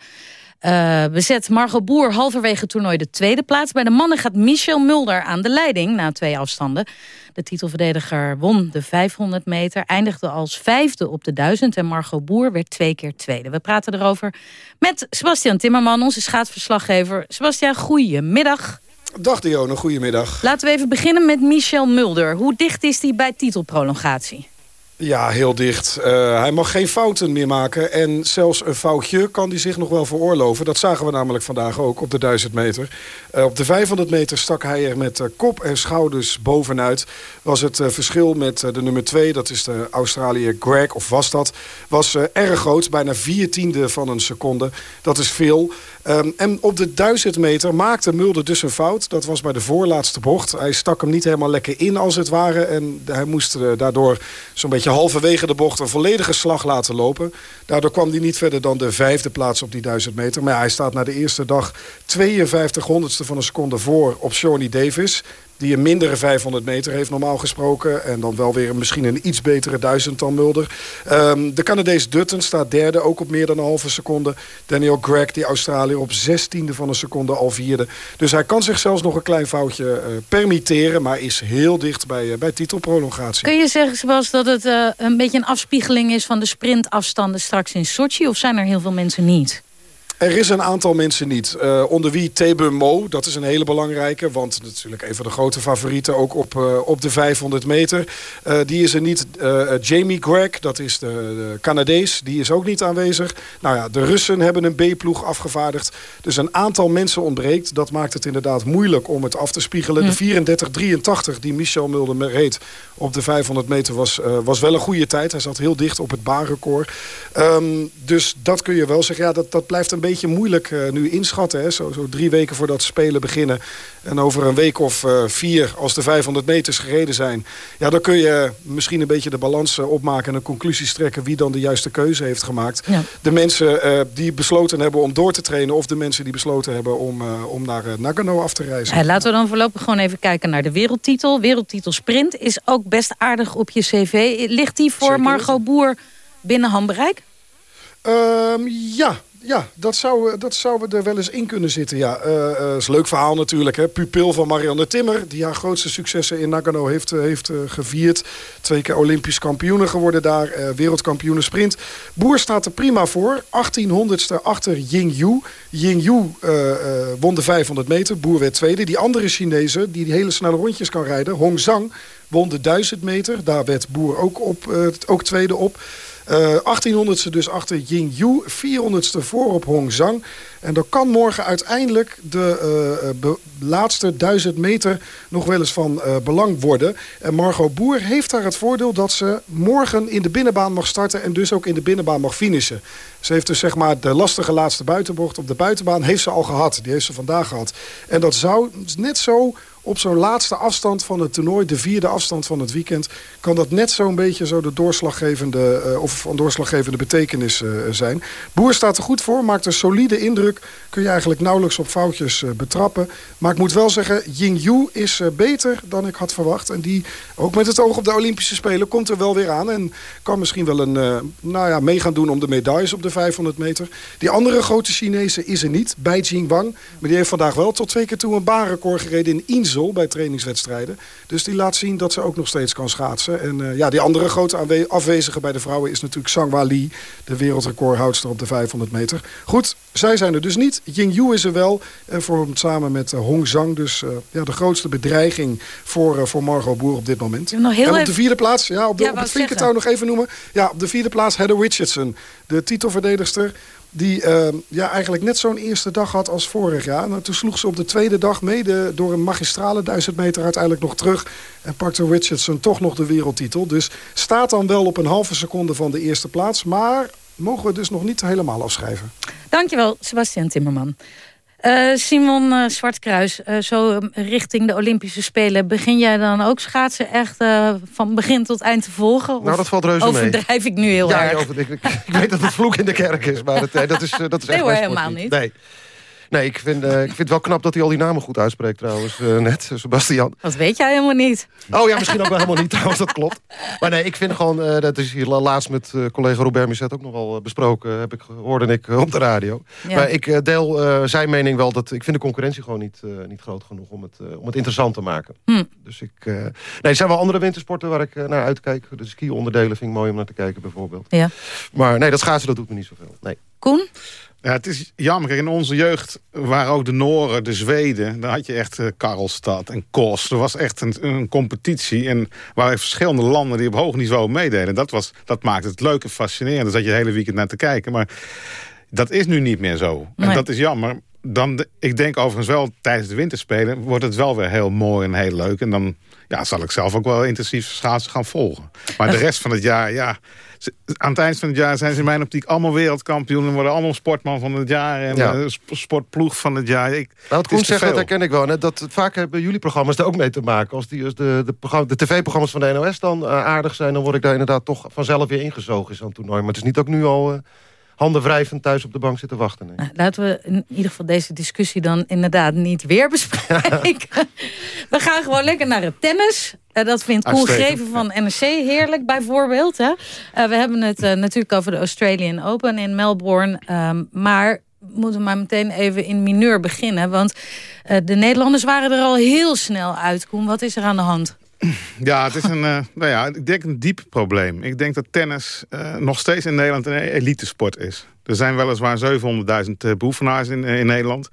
eh, bezet Margot Boer halverwege het toernooi de tweede plaats. Bij de mannen gaat Michel Mulder aan de leiding na twee afstanden. De titelverdediger won de 500 meter, eindigde als vijfde op de 1000... en Margot Boer werd twee keer tweede. We praten erover met Sebastian Timmerman, onze schaatsverslaggever. Sebastian, goedemiddag. Dag Dionne, goedemiddag. Laten we even beginnen met Michel Mulder. Hoe dicht is hij bij titelprolongatie? Ja, heel dicht. Uh, hij mag geen fouten meer maken. En zelfs een foutje kan hij zich nog wel veroorloven. Dat zagen we namelijk vandaag ook op de 1000 meter. Uh, op de 500 meter stak hij er met uh, kop en schouders bovenuit. Was het verschil met de nummer 2, dat is de Australiër Greg, of was dat... was erg groot, bijna vier tiende van een seconde. Dat is veel. Um, en op de 1000 meter maakte Mulder dus een fout. Dat was bij de voorlaatste bocht. Hij stak hem niet helemaal lekker in als het ware. En hij moest daardoor zo'n beetje halverwege de bocht een volledige slag laten lopen. Daardoor kwam hij niet verder dan de vijfde plaats op die 1000 meter. Maar hij staat na de eerste dag 52 honderdste van een seconde voor op Shawnee Davis die een mindere 500 meter heeft normaal gesproken. En dan wel weer misschien een iets betere duizend dan Mulder. Um, de Canadees Dutton staat derde, ook op meer dan een halve seconde. Daniel Gregg, die Australiër, op zestiende van een seconde al vierde. Dus hij kan zich zelfs nog een klein foutje uh, permitteren... maar is heel dicht bij, uh, bij titelprolongatie. Kun je zeggen, Sebas, dat het uh, een beetje een afspiegeling is... van de sprintafstanden straks in Sochi? Of zijn er heel veel mensen niet? Er is een aantal mensen niet. Uh, onder wie Tebe Mo, dat is een hele belangrijke. Want natuurlijk een van de grote favorieten ook op, uh, op de 500 meter. Uh, die is er niet. Jamie Gregg, dat is de, de, Canadees, die is ook niet aanwezig. Nou ja, de Russen hebben een B-ploeg afgevaardigd. Dus een aantal mensen ontbreekt. Dat maakt het inderdaad moeilijk om het af te spiegelen. Hm. De 34-83 die Michel Mulder reed op de 500 meter was, was wel een goede tijd. Hij zat heel dicht op het baanrecord. Um, dus dat kun je wel zeggen. Ja, dat, dat blijft een beetje moeilijk uh, nu inschatten. Hè? Zo, zo drie weken voordat spelen beginnen. En over een week of uh, vier, als de 500 meters gereden zijn... ja, dan kun je misschien een beetje de balans uh, opmaken... en een conclusies trekken wie dan de juiste keuze heeft gemaakt. Ja. De mensen die besloten hebben om door te trainen... of de mensen die besloten hebben om, om naar Nagano af te reizen. Ja, laten we dan voorlopig gewoon even kijken naar de wereldtitel. Wereldtitel sprint is ook best aardig op je cv. Ligt die voor Zeker. Margot Boer binnen handbereik? Um, ja, ja, dat zou, dat zou er wel eens in kunnen zitten. Ja, uh, uh, is een leuk verhaal natuurlijk. Hè? Pupil van Marianne Timmer, die haar grootste successen in Nagano heeft, uh, heeft gevierd. Twee keer Olympisch kampioene geworden daar, wereldkampioene sprint. Boer staat er prima voor. 1800ste achter Ying Yu. Ying Yu won de 500 meter, Boer werd tweede. Die andere Chinese, die, die hele snelle rondjes kan rijden, Hong Zhang, won de 1000 meter. Daar werd Boer ook, op, ook tweede op. Uh, 1800ste dus achter Ying Yu. 400ste voor op Hong Zhang. En dan kan morgen uiteindelijk de uh, be, laatste duizend meter nog wel eens van belang worden. En Margot Boer heeft daar het voordeel dat ze morgen in de binnenbaan mag starten... en dus ook in de binnenbaan mag finishen. Ze heeft dus zeg maar de lastige laatste buitenbocht op de buitenbaan heeft ze al gehad. Die heeft ze vandaag gehad. En dat zou net zo op zo'n laatste afstand van het toernooi, de vierde afstand van het weekend, kan dat net zo'n beetje zo de doorslaggevende, uh, of van doorslaggevende betekenis uh, zijn. Boer staat er goed voor, maakt een solide indruk. Kun je eigenlijk nauwelijks op foutjes uh, betrappen. Maar ik moet wel zeggen, Ying Yu is beter dan ik had verwacht. En die, ook met het oog op de Olympische Spelen, komt er wel weer aan. En kan misschien wel een, nou ja, mee gaan doen om de medailles op de 500 meter. Die andere grote Chinese is er niet, bij Jing Wang. Maar die heeft vandaag wel tot twee keer toe een baanrecord gereden in Bij trainingswedstrijden. Dus die laat zien dat ze ook nog steeds kan schaatsen. En uh, ja, die andere grote afwezige bij de vrouwen is natuurlijk Sangwa Lee. De wereldrecordhoudster op de 500 meter. Goed, zij zijn er dus niet. Ying Yu is er wel. En vormt samen met uh, Hong Zhang dus uh, ja, de grootste bedreiging voor, voor Margot Boer op dit moment. Nog heel en op de vierde plaats, ja, op, de, Ja, op het nog even noemen. Ja, op de vierde plaats Heather Richardson. De titelverdedigster die uh, ja, eigenlijk net zo'n eerste dag had als vorig jaar. Nou, toen sloeg ze op de tweede dag mede door een magistrale duizend meter uiteindelijk nog terug. En pakte Richardson toch nog de wereldtitel. Dus staat dan wel op een halve seconde van de eerste plaats. Maar mogen we dus nog niet helemaal afschrijven. Dankjewel, Sebastian Timmerman. Uh, Simon uh, Zwartkruis, uh, zo richting de Olympische Spelen... begin jij dan ook schaatsen echt van begin tot eind te volgen? Nou, dat valt reuze mee. overdrijf ik nu heel ja, erg? Ja, ik, ik, ik, weet dat het vloek in de kerk is, maar dat, dat is, dat is nee, echt hoor, helemaal niet. Nee. Nee, ik vind, uh, ik vind het wel knap dat hij al die namen goed uitspreekt trouwens. Uh, net, Sebastian. Dat weet jij helemaal niet. Oh ja, misschien ook wel helemaal niet trouwens, dat klopt. Maar nee, ik vind gewoon, uh, dat is hier laatst met collega Robert Misset ook nog wel besproken. Heb ik, hoorde ik op de radio. Ja. Maar ik deel zijn mening wel dat, ik vind de concurrentie gewoon niet, niet groot genoeg om het, om het interessant te maken. Hm. Dus ik, nee, er zijn wel andere wintersporten waar ik naar uitkijk. De ski-onderdelen vind ik mooi om naar te kijken bijvoorbeeld. Ja. Maar nee, dat schaatsen dat doet me niet zoveel. Nee. Koen? Ja, het is jammer. Kijk, in onze jeugd waren ook de Noren, de Zweden. Daar had je echt uh, Karlstad en Kos. Er was echt een, een competitie. En waren verschillende landen die op hoog niveau meededen. Dat, was, dat maakte het leuk en fascinerend. Daar zat je het hele weekend naar te kijken. Maar dat is nu niet meer zo. Nee. En dat is jammer. Dan, de, ik denk overigens wel, tijdens de winterspelen... wordt het wel weer heel mooi en heel leuk. En dan ja, zal ik zelf ook wel intensief schaatsen gaan volgen. Maar de rest van het jaar, ja... Aan het eind van het jaar zijn ze in mijn optiek allemaal wereldkampioen... en worden allemaal sportman van het jaar en Ja. uh, sportploeg van het jaar. Ik, Nou, wat het Koen is zegt, dat herken ik wel. Dat, vaak hebben jullie programma's er ook mee te maken. Als die, als de, de, programma- de tv-programma's van de NOS dan eh, aardig zijn... dan word ik daar inderdaad toch vanzelf weer ingezogen in zo'n toernooi. Maar het is niet ik nu al eh, handen wrijvend thuis op de bank zit te wachten. Nee. Nou, laten we in ieder geval deze discussie dan inderdaad niet weer (laughs) bespreken. we gaan gewoon lekker naar het tennis. Eh, dat vindt Koen Greven van NRC heerlijk bijvoorbeeld. Hè? Eh, we hebben het eh, natuurlijk over de Australian Open in Melbourne. Ehm, maar we moeten maar meteen even in mineur beginnen. Want de Nederlanders waren er al heel snel uit. Koen, wat is er aan de hand? Ja, het is een, eh, nou ja, ik denk een diep probleem. Ik denk dat tennis eh, nog steeds in Nederland een elitesport is. Er zijn weliswaar 700.000 beoefenaars in, in Nederland.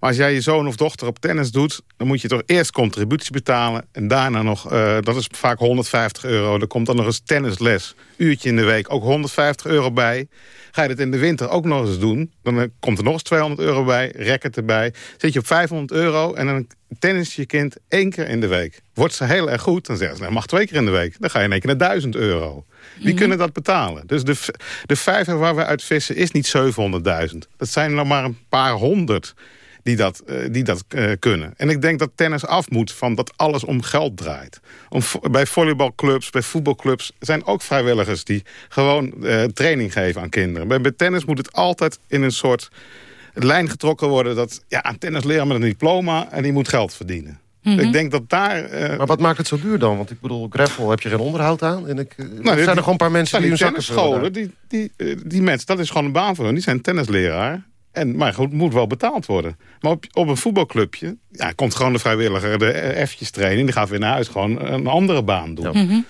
Maar als jij je zoon of dochter op tennis doet... dan moet je toch eerst contributie betalen... en daarna nog, dat is vaak 150 euro. Er komt dan nog eens tennisles, uurtje in de week, ook 150 euro bij. Ga je dat in de winter ook nog eens doen... dan komt er nog eens 200 euro bij, racket erbij. Zit je op 500 euro en dan tennis je kind één keer in de week. Wordt ze heel erg goed, dan zeggen ze, nou, mag twee keer in de week. Dan ga je in één keer naar 1000 euro. Mhm. kunnen dat betalen. Dus de, de vijver waar we uit vissen is niet 700.000. Dat zijn er maar een paar honderd die dat, uh, die dat uh, kunnen. En ik denk dat tennis af moet van dat alles om geld draait. Om, bij volleybalclubs, bij voetbalclubs zijn ook vrijwilligers... die gewoon uh, training geven aan kinderen. Bij, bij tennis moet het altijd in een soort lijn getrokken worden... dat ja, een tennisleraar met een diploma en die moet geld verdienen. Mhm. Ik denk dat daar... Uh... Maar wat maakt het zo duur dan? Want ik bedoel, gravel heb je geen onderhoud aan. En ik, nou, zijn er gewoon een paar mensen die hun zakken scholen, die, die, die mensen, dat is gewoon een baan voor hen. Die zijn tennisleraar. En, maar goed, moet wel betaald worden. Maar op, op een voetbalclubje ja, komt gewoon de vrijwilliger de eventjes trainen. Die gaat weer naar huis gewoon een andere baan doen. Mhm.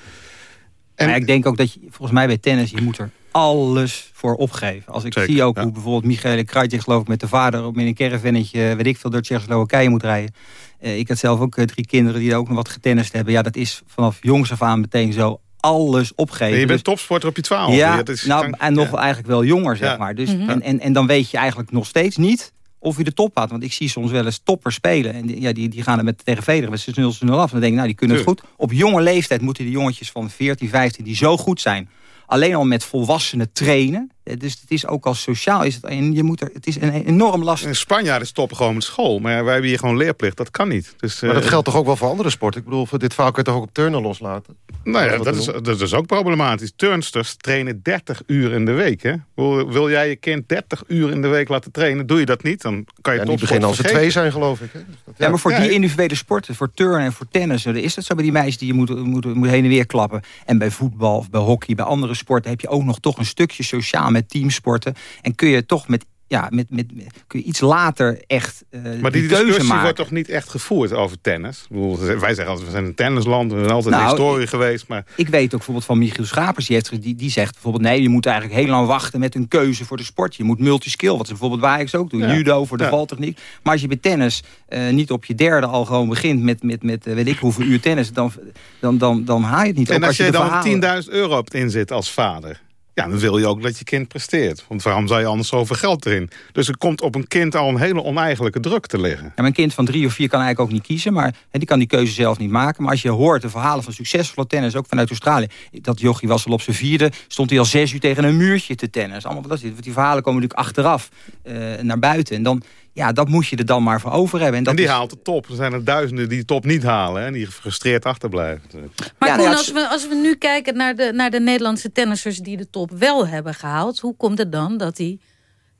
En ik denk ook dat je, volgens mij bij tennis, je moet er alles voor opgeven. Als ik zie ook hoe bijvoorbeeld Michael Krajcik geloof ik met de vader op in een caravannetje, weet ik veel, door Tsjechoslowakije moet rijden. Uh, ik had zelf ook eh, drie kinderen die ook nog wat getennist hebben. Ja, dat is vanaf jongs af aan meteen zo alles opgeven. je bent dus, topsporter op je twaalf. Ja, is, nou, en nog eigenlijk wel jonger, zeg maar. Dus, mhm. en, en, en dan weet je eigenlijk nog steeds niet of je de top had. Want ik zie soms wel eens toppers spelen. En die, ja, die, die gaan er met tegen Federer met 0 0 af. En dan denk ik, nou, die kunnen het goed. Op jonge leeftijd moeten die jongetjes van 14, 15, die zo goed zijn alleen al met volwassenen trainen. Eh, dus het is ook als sociaal is het, en je moet er, het is een enorm last. In Spanjaarden stoppen gewoon met school. Maar wij hebben hier gewoon leerplicht. Dat kan niet. Dus, maar dat uh, geldt toch ook wel voor andere sporten? Ik bedoel, voor dit verhaal kun je toch ook op turnen loslaten? Nou ja, dat is, dat is ook problematisch. Turnsters trainen 30 uur in de week. Hè? Wil, jij je kind 30 uur in de week laten trainen? Doe je dat niet? Dan kan je ja, niet beginnen als er twee zijn, geloof ik. Hè? Dus dat, ja. ja. maar voor die individuele sporten, voor turnen en voor tennis... is dat zo bij die meisjes die je moet, moet, moet heen en weer klappen. En bij voetbal of bij hockey, bij andere sporten... heb je ook nog toch een stukje sociaal met teamsporten. En kun je toch met ja, met, met, kun je iets later echt uh, Maar die, die discussie wordt toch niet echt gevoerd over tennis? wij zeggen altijd, we zijn een tennisland, we zijn altijd nou, een historie geweest. Maar... Ik weet ook bijvoorbeeld van Michiel Schapers, die, heeft, die, die zegt bijvoorbeeld... nee, je moet eigenlijk heel lang wachten met een keuze voor de sport. Je moet multiskill, wat ze bijvoorbeeld Ajax ook doen. Judo voor de ja. valtechniek. Maar als je bij tennis uh, niet op je derde al gewoon begint met, met, met uh, weet ik hoeveel uur tennis... dan, dan, dan, dan haal je het niet. En als, als je, je dan 10.000 euro hebt inzet als vader... Ja, dan wil je ook dat je kind presteert. Want waarom zou je anders zoveel geld erin? Dus er komt op een kind al een hele oneigenlijke druk te liggen. Ja, mijn kind van drie of vier kan eigenlijk ook niet kiezen. Maar die kan die keuze zelf niet maken. Maar als je hoort de verhalen van succesvolle tennis, ook vanuit Australië. Dat jochie was al op zijn vierde. Stond hij al zes uur tegen een muurtje te tennis. Allemaal dat. Die verhalen komen natuurlijk achteraf uh, naar buiten. En dan, ja, dat moet je er dan maar voor over hebben. En, dat en die haalt de top. Er zijn er duizenden die de top niet halen. En die gefrustreerd achterblijven. Maar ja, Koen, als, we, als we nu kijken naar de, naar de Nederlandse tennissers... die de top wel hebben gehaald... hoe komt het dan dat die,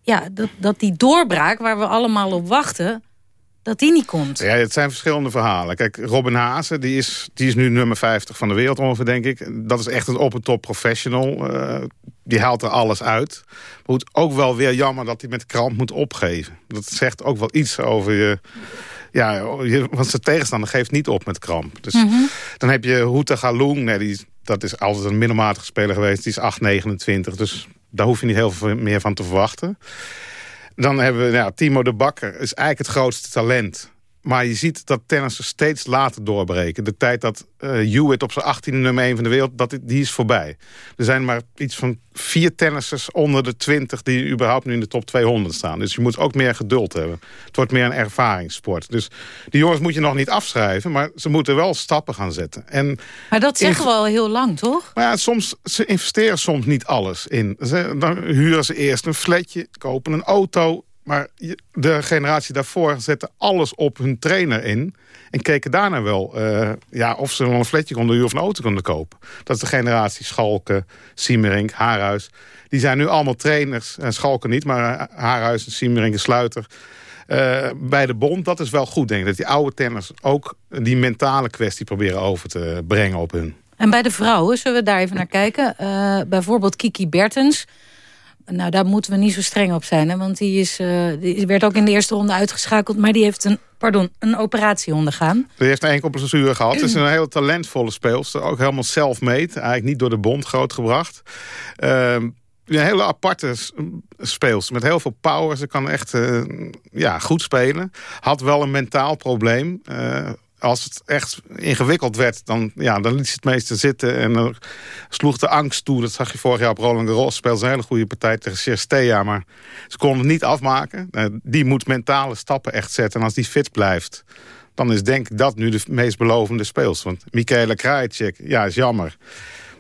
ja, dat, dat die doorbraak waar we allemaal op wachten dat die niet komt. Ja, het zijn verschillende verhalen. Kijk, Robin Haase, die is, die is nu nummer 50 van de wereld ongeveer, denk ik. Dat is echt een op- en top professional. Uh, die haalt er alles uit. Maar het ook wel weer jammer dat hij met kramp moet opgeven. Dat zegt ook wel iets over je... Ja, je, want zijn tegenstander geeft niet op met kramp. Dus mm -hmm. dan heb je Houta Galoen. Nee, die, dat is altijd een middelmatige speler geweest. Die is 8,29. Dus daar hoef je niet heel veel meer van te verwachten. Dan hebben we nou, Timo de Bakker. is eigenlijk het grootste talent. Maar je ziet dat tennissers steeds later doorbreken. De tijd dat uh, Hewitt op zijn 18e nummer 1 van de wereld, dat, die is voorbij. Er zijn maar iets van vier tennissers onder de 20 die überhaupt nu in de top 200 staan. Dus je moet ook meer geduld hebben. Het wordt meer een ervaringssport. Dus die jongens moet je nog niet afschrijven, maar ze moeten wel stappen gaan zetten. En maar dat zeggen we al heel lang, toch? Maar ja, soms, ze investeren soms niet alles in. Ze, dan huren ze eerst een flatje, kopen een auto, maar de generatie daarvoor zette alles op hun trainer in. En keken daarna wel uh, ja, of ze een fletje konden huren of een auto konden kopen. Dat is de generatie Schalken, Siemerink, Haarhuis. Die zijn nu allemaal trainers. En Schalken niet, maar Haarhuis, Siemerink en Sluiter. Uh, bij de bond, dat is wel goed, denk ik. Dat die oude tenners ook die mentale kwestie proberen over te brengen op hun. En bij de vrouwen, zullen we daar even naar kijken? Uh, bijvoorbeeld Kiki Bertens nou, daar moeten we niet zo streng op zijn. Hè? Want die, is, uh, die werd ook in de eerste ronde uitgeschakeld. Maar die heeft een, pardon, een operatie ondergaan. Die heeft een blessure gehad. Het is een hele talentvolle speelster. Ook helemaal self-made. Eigenlijk niet door de bond grootgebracht. Uh, een hele aparte speels. Met heel veel power. Ze kan echt uh, ja, goed spelen. Had wel een mentaal probleem. Als het echt ingewikkeld werd, dan, ja, dan liet ze het meeste zitten. En dan sloeg de angst toe. Dat zag je vorig jaar op Roland Garros. Speelde een hele goede partij tegen Cherstea. Maar ze kon het niet afmaken. Die moet mentale stappen echt zetten. En als die fit blijft, dan is denk ik dat nu de meest belovende speels. Want Michaela Krajicek, ja, is jammer.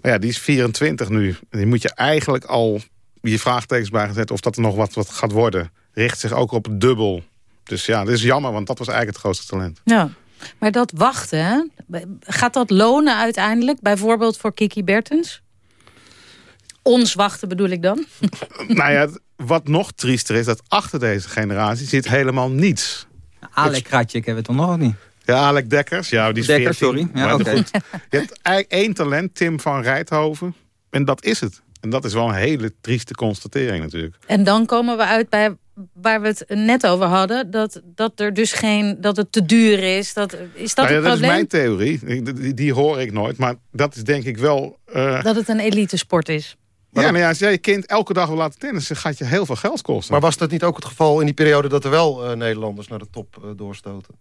Maar ja, die is 24 nu. Die moet je eigenlijk al je vraagtekens bijgezet of dat er nog wat, wat gaat worden. Richt zich ook op het dubbel. Dus ja, dat is jammer, want dat was eigenlijk het grootste talent. Ja, maar dat wachten, gaat dat lonen uiteindelijk? Bijvoorbeeld voor Kiki Bertens? Ons wachten bedoel ik dan? (laughs) nou ja, wat nog triester is, dat achter deze generatie zit helemaal niets. Alek Kratjek hebben we toch nog niet? Ja, Alec Dekkers. Ja, die is Dekkers, sorry. Ja, okay. goed. Je hebt eigenlijk één talent, Tim van Rijthoven. En dat is het. En dat is wel een hele trieste constatering natuurlijk. En dan komen we uit bij waar we het net over hadden. Dat, dat er dus geen, dat het te duur is. Dat, is dat nou ja, Dat is mijn theorie. Die, die, hoor ik nooit. Maar dat is denk ik wel... Uh... Dat het een elite sport is. ja, maar ja, als jij je kind elke dag wil laten tennissen... gaat je heel veel geld kosten. Maar was dat niet ook het geval in die periode... dat er wel uh, Nederlanders naar de top uh, doorstoten?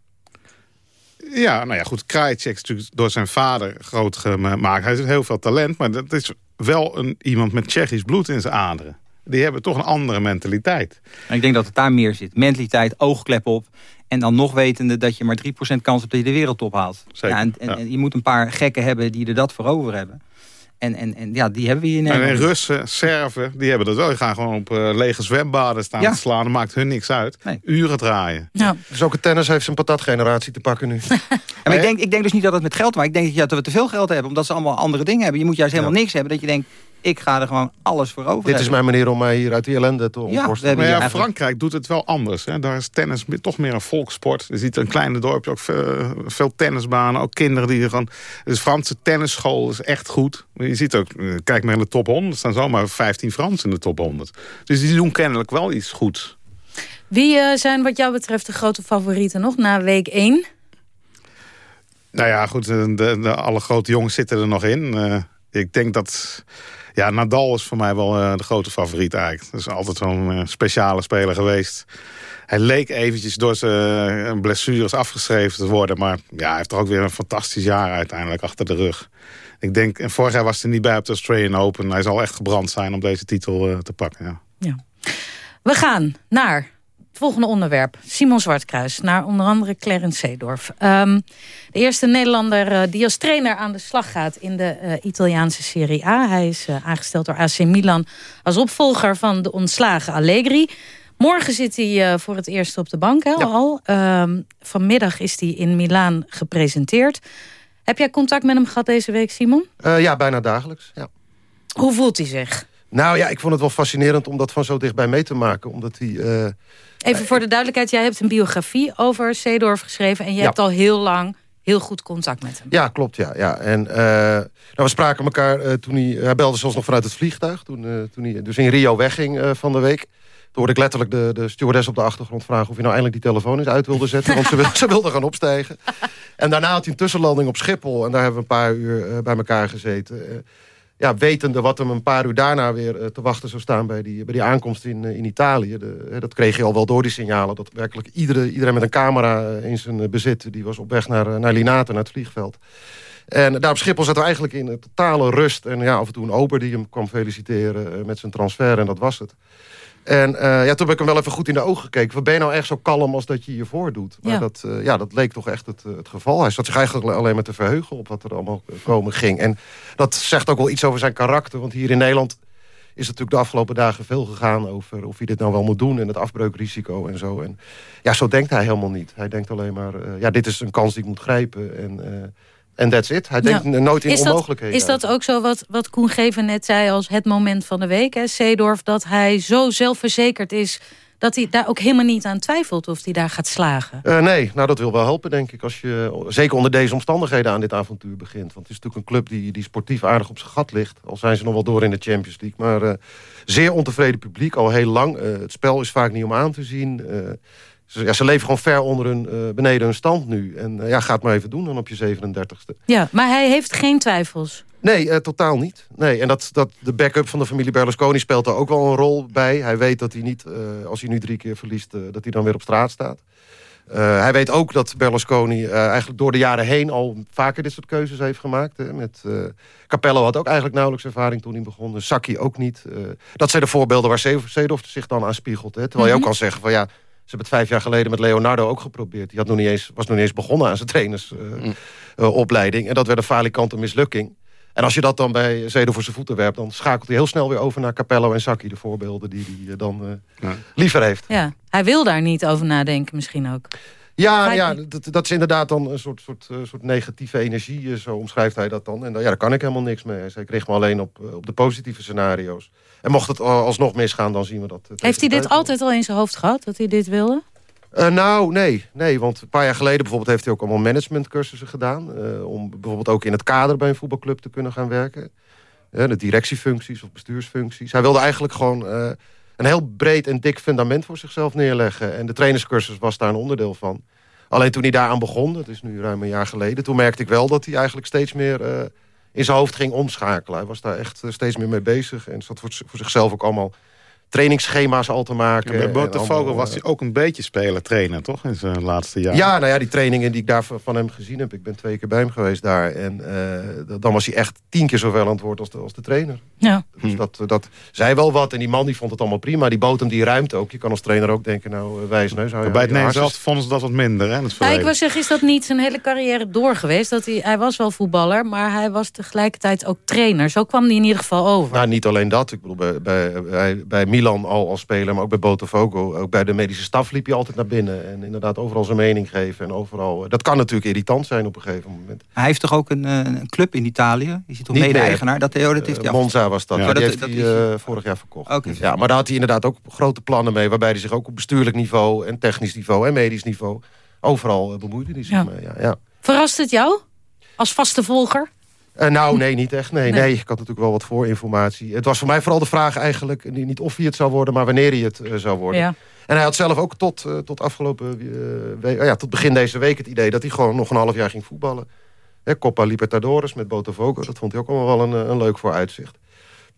Ja, nou ja, goed. Krajicek is natuurlijk door zijn vader groot gemaakt. Hij heeft heel veel talent, maar dat is wel een, iemand met Tsjechisch bloed in zijn aderen. Die hebben toch een andere mentaliteit. ik denk dat het daar meer zit. Mentaliteit, oogklep op. En dan nog wetende dat je maar 3% kans hebt dat je de wereldtop haalt. Zeker, ja, en, en, je moet een paar gekken hebben die er dat voor over hebben. En, en, en ja, die hebben we hier in. En Russen, Serven, die hebben dat wel. Die gaan gewoon op uh, lege zwembaden staan te slaan. Dat maakt hun niks uit. Uren draaien. Ja. Dus ook het tennis heeft zijn patatgeneratie te pakken nu. (laughs) maar ik, denk, ik denk dus niet dat het met geld maar Ik denk ja, dat we te veel geld hebben. Omdat ze allemaal andere dingen hebben. Je moet juist helemaal niks hebben. Dat je denkt, ik ga er gewoon alles voor over. Dit is mijn manier om mij hier uit die ellende te ontworstelen. Ja, ja, Frankrijk doet het wel anders. Hè. Daar is tennis toch meer een volkssport. Je ziet een kleine dorpje ook veel, veel tennisbanen. Ook kinderen die er gewoon... De Franse tennisschool is echt goed. Je ziet ook, eh, kijk maar in de top 100. Er staan zomaar 15 Fransen in de top 100. Dus die doen kennelijk wel iets goed. Wie uh, zijn wat jou betreft de grote favorieten nog na week 1? Nou ja, goed. De, de, alle grote jongens zitten er nog in. Uh, ik denk dat ja, Nadal is voor mij wel uh, de grote favoriet eigenlijk. Dat is altijd zo'n uh, speciale speler geweest. Hij leek eventjes door zijn uh, blessures afgeschreven te worden. Maar ja, hij heeft toch ook weer een fantastisch jaar uiteindelijk achter de rug. Ik denk, en vorig jaar was hij niet bij op de Australian Open. Hij zal echt gebrand zijn om deze titel te pakken. Ja. ja. We gaan naar volgende onderwerp. Simon Zwartkruis, naar onder andere Clarence Seedorf. Um, de eerste Nederlander uh, die als trainer aan de slag gaat in de uh, Italiaanse Serie A. Hij is uh, aangesteld door AC Milan als opvolger van de ontslagen Allegri. Morgen zit hij voor het eerst op de bank ja. al. Um, vanmiddag is hij in Milaan gepresenteerd. Heb jij contact met hem gehad deze week, Simon? ja, bijna dagelijks. Ja. Hoe voelt hij zich? Nou ja, ik vond het wel fascinerend om dat van zo dichtbij mee te maken. Omdat hij... Uh, Even voor de duidelijkheid, jij hebt een biografie over Seedorf geschreven... en je ja. hebt al heel lang heel goed contact met hem. Ja, klopt. Ja, ja. En, uh, nou, we spraken elkaar uh, toen hij... Hij belde zelfs nog vanuit het vliegtuig. Toen, toen hij dus in Rio wegging van de week. Toen hoorde ik letterlijk de, de stewardess op de achtergrond vragen... of hij nou eindelijk die telefoon eens uit wilde zetten. want ze, wilde, (laughs) ze wilde gaan opstijgen. En daarna had hij een tussenlanding op Schiphol. En daar hebben we een paar uur bij elkaar gezeten ja, wetende wat hem een paar uur daarna weer uh, te wachten zou staan... bij die, bij die aankomst in, uh, in Italië. De, dat kreeg je al wel door die signalen. Dat werkelijk iedere, iedereen met een camera in zijn bezit... die was op weg naar, naar Linate, naar het vliegveld. En daar op Schiphol zaten we eigenlijk in totale rust. En ja, af en toe een ober die hem kwam feliciteren met zijn transfer. En dat was het. En uh, ja, toen heb ik hem wel even goed in de ogen gekeken. Ben je nou echt zo kalm als dat je je voordoet? Maar ja. Dat, uh, ja, dat leek toch echt het, het geval. Hij zat zich eigenlijk alleen maar te verheugen op wat er allemaal komen ging. En dat zegt ook wel iets over zijn karakter. Want hier in Nederland is natuurlijk de afgelopen dagen veel gegaan... over of hij dit nou wel moet doen en het afbreukrisico en zo. En ja, zo denkt hij helemaal niet. Hij denkt alleen maar, uh, ja, dit is een kans die ik moet grijpen. En en that's it. Hij denkt ja. nooit in is onmogelijkheden. Dat, is dat ook zo wat, wat Koen Geven net zei als het moment van de week? Hè? Seedorf, dat hij zo zelfverzekerd is... dat hij daar ook helemaal niet aan twijfelt of hij daar gaat slagen? Uh, nee, nou dat wil wel helpen denk ik. Als je zeker onder deze omstandigheden aan dit avontuur begint. Want het is natuurlijk een club die, die sportief aardig op zijn gat ligt. Al zijn ze nog wel door in de Champions League. Maar uh, zeer ontevreden publiek, al heel lang. Uh, het spel is vaak niet om aan te zien Ze, ja, ze leven gewoon ver onder hun, uh, beneden hun stand nu. En uh, ja, ga het maar even doen dan op je 37ste. Ja, maar hij heeft geen twijfels. Nee, uh, totaal niet. Nee, en dat, dat, de backup van de familie Berlusconi speelt er ook wel een rol bij. Hij weet dat hij niet, als hij nu drie keer verliest, dat hij dan weer op straat staat. hij weet ook dat Berlusconi eigenlijk door de jaren heen al vaker dit soort keuzes heeft gemaakt. Hè, met, Capello had ook eigenlijk nauwelijks ervaring toen hij begon. Sacchi ook niet. dat zijn de voorbeelden waar Seedorf zich dan aan spiegelt. Hè. Terwijl mm -hmm. je ook kan zeggen van ja hebben het vijf jaar geleden met Leonardo ook geprobeerd. Die had nog niet eens, was nog niet eens begonnen aan zijn trainersopleiding. Uh, uh, en dat werd een falikante mislukking. En als je dat dan bij Zedo voor zijn voeten werpt... dan schakelt hij heel snel weer over naar Capello en Sacchi... de voorbeelden die hij dan ja. liever heeft. Ja, hij wil daar niet over nadenken misschien ook. Ja, ja dat, dat, is inderdaad dan een soort, soort, soort negatieve energie. Zo omschrijft hij dat dan. En ja, daar kan ik helemaal niks mee. Hij kreeg me alleen op, op de positieve scenario's. En mocht het alsnog misgaan, dan zien we dat. Heeft hij dit altijd al in zijn hoofd gehad, dat hij dit wilde? Uh, nou, nee, nee. Want een paar jaar geleden bijvoorbeeld heeft hij ook allemaal managementcursussen gedaan. Uh, om bijvoorbeeld ook in het kader bij een voetbalclub te kunnen gaan werken. Uh, de directiefuncties of bestuursfuncties. Hij wilde eigenlijk gewoon een heel breed en dik fundament voor zichzelf neerleggen. En de trainerscursus was daar een onderdeel van. Alleen toen hij daaraan begon, dat is nu ruim een jaar geleden... toen merkte ik wel dat hij eigenlijk steeds meer in zijn hoofd ging omschakelen. Hij was daar echt steeds meer mee bezig. En zat voor, voor zichzelf ook allemaal trainingsschema's al te maken. Ja, bij Botafogo was hij ook een beetje speler trainer, toch? In zijn laatste jaar. Ja, nou ja, die trainingen die ik daar van hem gezien heb. Ik ben twee keer bij hem geweest daar. En uh, dan was hij echt tien keer zoveel aan het woord als de, als de trainer. Ja. Dus hm. dat, dat zei wel wat. En die man die vond het allemaal prima. Die bood hem die ruimte ook. Je kan als trainer ook denken, nou, uh, wijs neus. bij het Nederlands zelf vonden ze dat wat minder, hè? Ja, ik wil zeggen, is dat niet zijn hele carrière door geweest? Dat hij, hij was wel voetballer, maar hij was tegelijkertijd ook trainer. Zo kwam hij in ieder geval over. Nou, niet alleen dat. Ik bedoel, bij, bij, bij, bij Milan al als speler maar ook bij Botafogo. Ook bij de medische staf liep je altijd naar binnen. En inderdaad overal zijn mening geven. En overal, eh, dat kan natuurlijk irritant zijn op een gegeven moment. Hij heeft toch ook een, eh, een club in Italië? Is hij toch mede-eigenaar? Dat, oh, dat heeft hij uh, Monza was dat. Ja, dat, heeft dat hij uh, vorig jaar verkocht. Okay. Ja, maar daar had hij inderdaad ook grote plannen mee. Waarbij hij zich ook op bestuurlijk niveau en technisch niveau en medisch niveau... overal bemoeide hij zich ja. mee. Ja, ja. Verrast het jou? Als vaste volger? Uh, nou, nee, niet echt. Nee, nee. nee, ik had natuurlijk wel wat voorinformatie. Het was voor mij vooral de vraag eigenlijk... niet of hij het zou worden, maar wanneer hij het uh, zou worden. Ja. En hij had zelf ook tot, uh, tot afgelopen week, ja, tot begin deze week het idee... dat hij gewoon nog een half jaar ging voetballen. Hè, Coppa Libertadores met Botafogo. Dat vond hij ook allemaal wel een, een leuk vooruitzicht.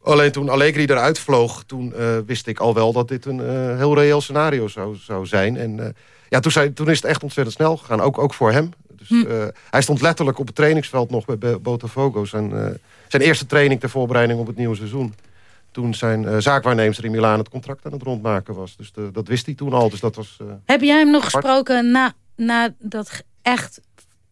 Alleen toen Allegri eruit vloog... toen wist ik al wel dat dit een heel reëel scenario zou, zou zijn. En ja, toen, zei, toen is het echt ontzettend snel gegaan. Ook, ook voor hem. Dus hm. uh, hij stond letterlijk op het trainingsveld nog bij Botafogo. Zijn, uh, zijn eerste training ter voorbereiding op het nieuwe seizoen. Toen zijn uh, zaakwaarnemer in Milaan het contract aan het rondmaken was. Dus de, dat wist hij toen al. Dus dat was, Heb jij hem nog gesproken na, na dat echt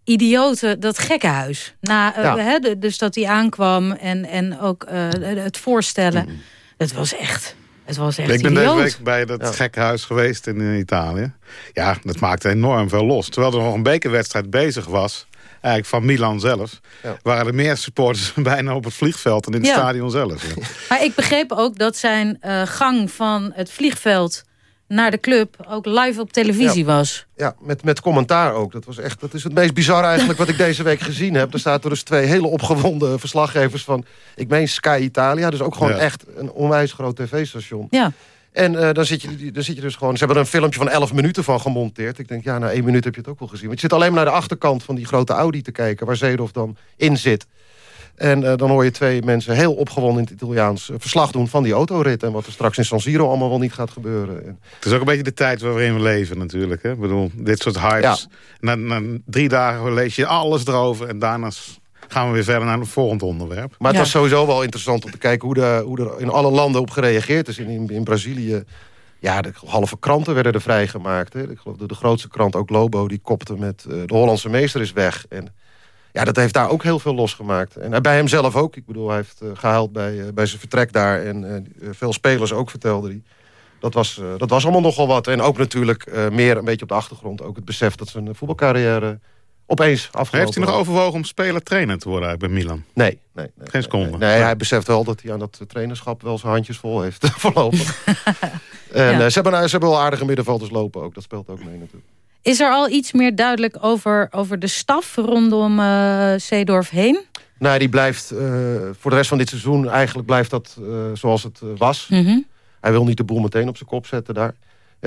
idiote, dat gekkenhuis? Na, ja. dus dat hij aankwam en, en ook het voorstellen. Mm. Het was echt... Het was echt Ik ben idioot. deze week bij dat ja. gekke huis geweest in, in Italië. Ja, dat maakte enorm veel los. Terwijl er nog een bekerwedstrijd bezig was eigenlijk van Milan zelf... Ja. waren er meer supporters (laughs) bijna op het vliegveld dan in het ja. stadion zelf. Ja. Maar ik begreep ook dat zijn uh, gang van het vliegveld naar de club ook live op televisie ja. was. Ja, met, met commentaar ook. Dat, was echt, dat is het meest bizarre eigenlijk wat ik deze week gezien heb. Er zaten dus twee hele opgewonden verslaggevers van... ik meen Sky Italia, dus ook gewoon ja. echt een onwijs groot tv-station. Ja. En uh, dan, zit je, dan zit je dus gewoon... Ze hebben er een filmpje van 11 minuten van gemonteerd. Ik denk, ja, na één minuut heb je het ook wel gezien. Want je zit alleen maar naar de achterkant van die grote Audi te kijken... waar Zedorf dan in zit. En uh, dan hoor je twee mensen heel opgewonden in het Italiaans... Uh, verslag doen van die autorit... en wat er straks in San Siro allemaal wel niet gaat gebeuren. En... Het is ook een beetje de tijd waarin we leven natuurlijk. Hè? Ik bedoel, dit soort hypes. Ja. Na, na, drie dagen lees je alles erover... en daarna gaan we weer verder naar het volgende onderwerp. Maar het ja. was sowieso wel interessant om te kijken... hoe, de, hoe er in alle landen op gereageerd is. In, in, in Brazilië... Ja, de halve kranten werden er vrijgemaakt. Hè. Ik geloof de, de grootste krant, ook Lobo, die kopte met... Uh, de Hollandse meester is weg. En ja, dat heeft daar ook heel veel losgemaakt. En bij hem zelf ook. Ik bedoel, hij heeft uh, gehaald bij, uh, bij zijn vertrek daar. En uh, veel spelers ook, vertelde hij. Dat was, dat was allemaal nogal wat. En ook natuurlijk meer een beetje op de achtergrond. Ook het besef dat zijn voetbalcarrière opeens afgelopen Heeft hij nog overwogen om speler-trainer te worden bij Milan? Nee. nee, nee Geen seconde? Nee, nee, hij beseft wel dat hij aan dat trainerschap wel zijn handjes vol heeft (laughs) voorlopig. (laughs) en ja. ze, hebben, ze hebben wel aardige middenvelders lopen ook. Dat speelt ook mee natuurlijk. Is er al iets meer duidelijk over, over de staf rondom uh, Zeedorf heen? Nou, die blijft uh, voor de rest van dit seizoen... eigenlijk blijft dat uh, zoals het was. Mm -hmm. Hij wil niet de boel meteen op zijn kop zetten daar.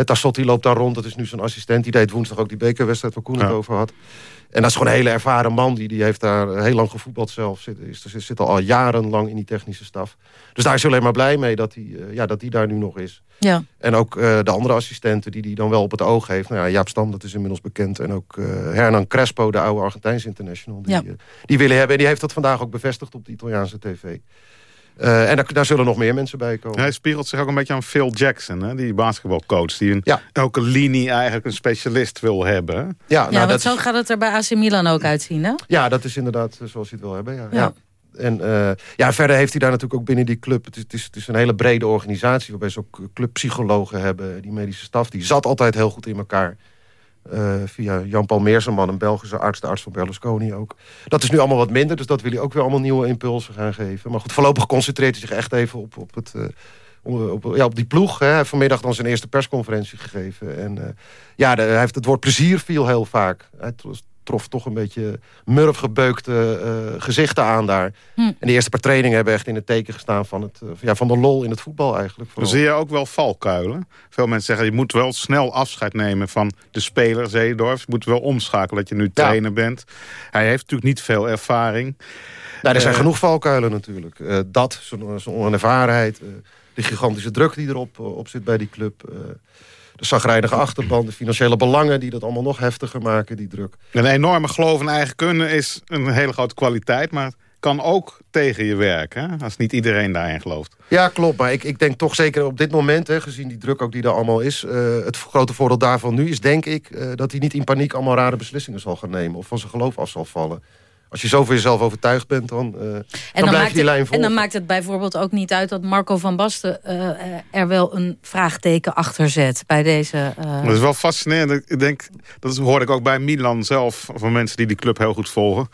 Tassotti loopt daar rond, dat is nu zijn assistent. Die deed woensdag ook die bekerwedstrijd waar Koen het over had. En dat is gewoon een hele ervaren man. Die, die heeft daar heel lang gevoetbald zelf. Zit, is, zit al jarenlang in die technische staf. Dus daar is hij alleen maar blij mee dat hij, ja, dat hij daar nu nog is. Ja. En ook de andere assistenten die hij dan wel op het oog heeft. Nou ja, Jaap Stam, dat is inmiddels bekend. En ook Hernan Crespo, de oude Argentijnse international. Die, Ja. die willen hebben. En die heeft dat vandaag ook bevestigd op de Italiaanse tv. Eh, en daar, daar zullen nog meer mensen bij komen. Hij spiegelt zich ook een beetje aan Phil Jackson, hè? die basketbalcoach. Die in elke linie eigenlijk een specialist wil hebben. Ja, ja, nou, want dat zo gaat het er bij AC Milan ook uitzien, hè? Ja, dat is inderdaad eh, zoals hij het wil hebben. Ja. Ja. Ja. En eh, ja, verder heeft hij daar natuurlijk ook binnen die club... Het is, het, is, het is een hele brede organisatie... waarbij ze ook clubpsychologen hebben. Die medische staf, die zat altijd heel goed in elkaar. Eh, via Jan-Paul Meerseman, een Belgische arts... de arts van Berlusconi ook. Dat is nu allemaal wat minder, dus dat wil hij ook weer allemaal nieuwe impulsen gaan geven. Maar goed, voorlopig concentreert hij zich echt even op, op, het, eh, op, ja, op die ploeg. Hè. Hij heeft vanmiddag dan zijn eerste persconferentie gegeven. En eh, ja, hij heeft het woord plezier viel heel vaak. Hij trof, toch een beetje murfgebeukte eh, gezichten aan daar. Hm. En de eerste paar trainingen hebben echt in het teken gestaan van, het, eh, ja, van de lol in het voetbal eigenlijk. Dan vooral. zie je ook wel valkuilen. Veel mensen zeggen, je moet wel snel afscheid nemen van de speler Zeedorf. Je moet wel omschakelen dat je nu trainer bent. Hij heeft natuurlijk niet veel ervaring. Nou, er zijn Eh, genoeg valkuilen natuurlijk. Eh, dat, zo'n onervarenheid, de gigantische druk die erop op zit bij die club... de zagrijnige achterban, de financiële belangen... die dat allemaal nog heftiger maken, die druk. Een enorme geloof in eigen kunnen is een hele grote kwaliteit. Maar kan ook tegen je werken. Hè? Als niet iedereen daarin gelooft. Ja, klopt. Maar ik, ik denk toch zeker op dit moment, hè, gezien die druk ook die er allemaal is... eh, het grote voordeel daarvan nu is, denk ik... eh, dat hij niet in paniek allemaal rare beslissingen zal gaan nemen... of van zijn geloof af zal vallen. Als je zo van jezelf overtuigd bent, dan, eh, dan, En blijf je die het, lijn en volgen. dan maakt het bijvoorbeeld ook niet uit dat Marco van Basten eh, eh, er wel een vraagteken achter zet bij deze. eh, Dat is wel fascinerend. Ik denk, dat hoorde ik ook bij Milan zelf, van mensen die die club heel goed volgen.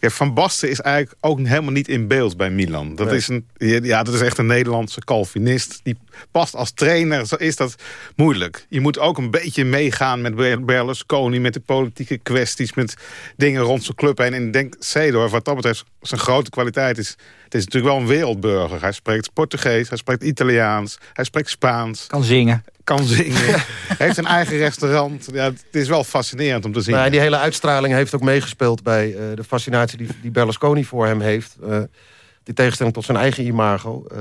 Van Basten is eigenlijk ook helemaal niet in beeld bij Milan. Dat, Nee. is, een, ja, dat is echt een Nederlandse Calvinist. Die past als trainer, zo is dat moeilijk. Je moet ook een beetje meegaan met Ber- Berlusconi... met de politieke kwesties, met dingen rond zijn club heen. En ik denk, Seedorf, wat dat betreft, zijn grote kwaliteit is... het is natuurlijk wel een wereldburger. Hij spreekt Portugees, hij spreekt Italiaans, hij spreekt Spaans. Kan zingen. Kan zingen. Hij (laughs) heeft een eigen restaurant. Ja, het is wel fascinerend om te zien. Ja, die hele uitstraling heeft ook meegespeeld bij eh, de fascinatie die, die Berlusconi voor hem heeft. Eh, die tegenstelling tot zijn eigen imago. Eh,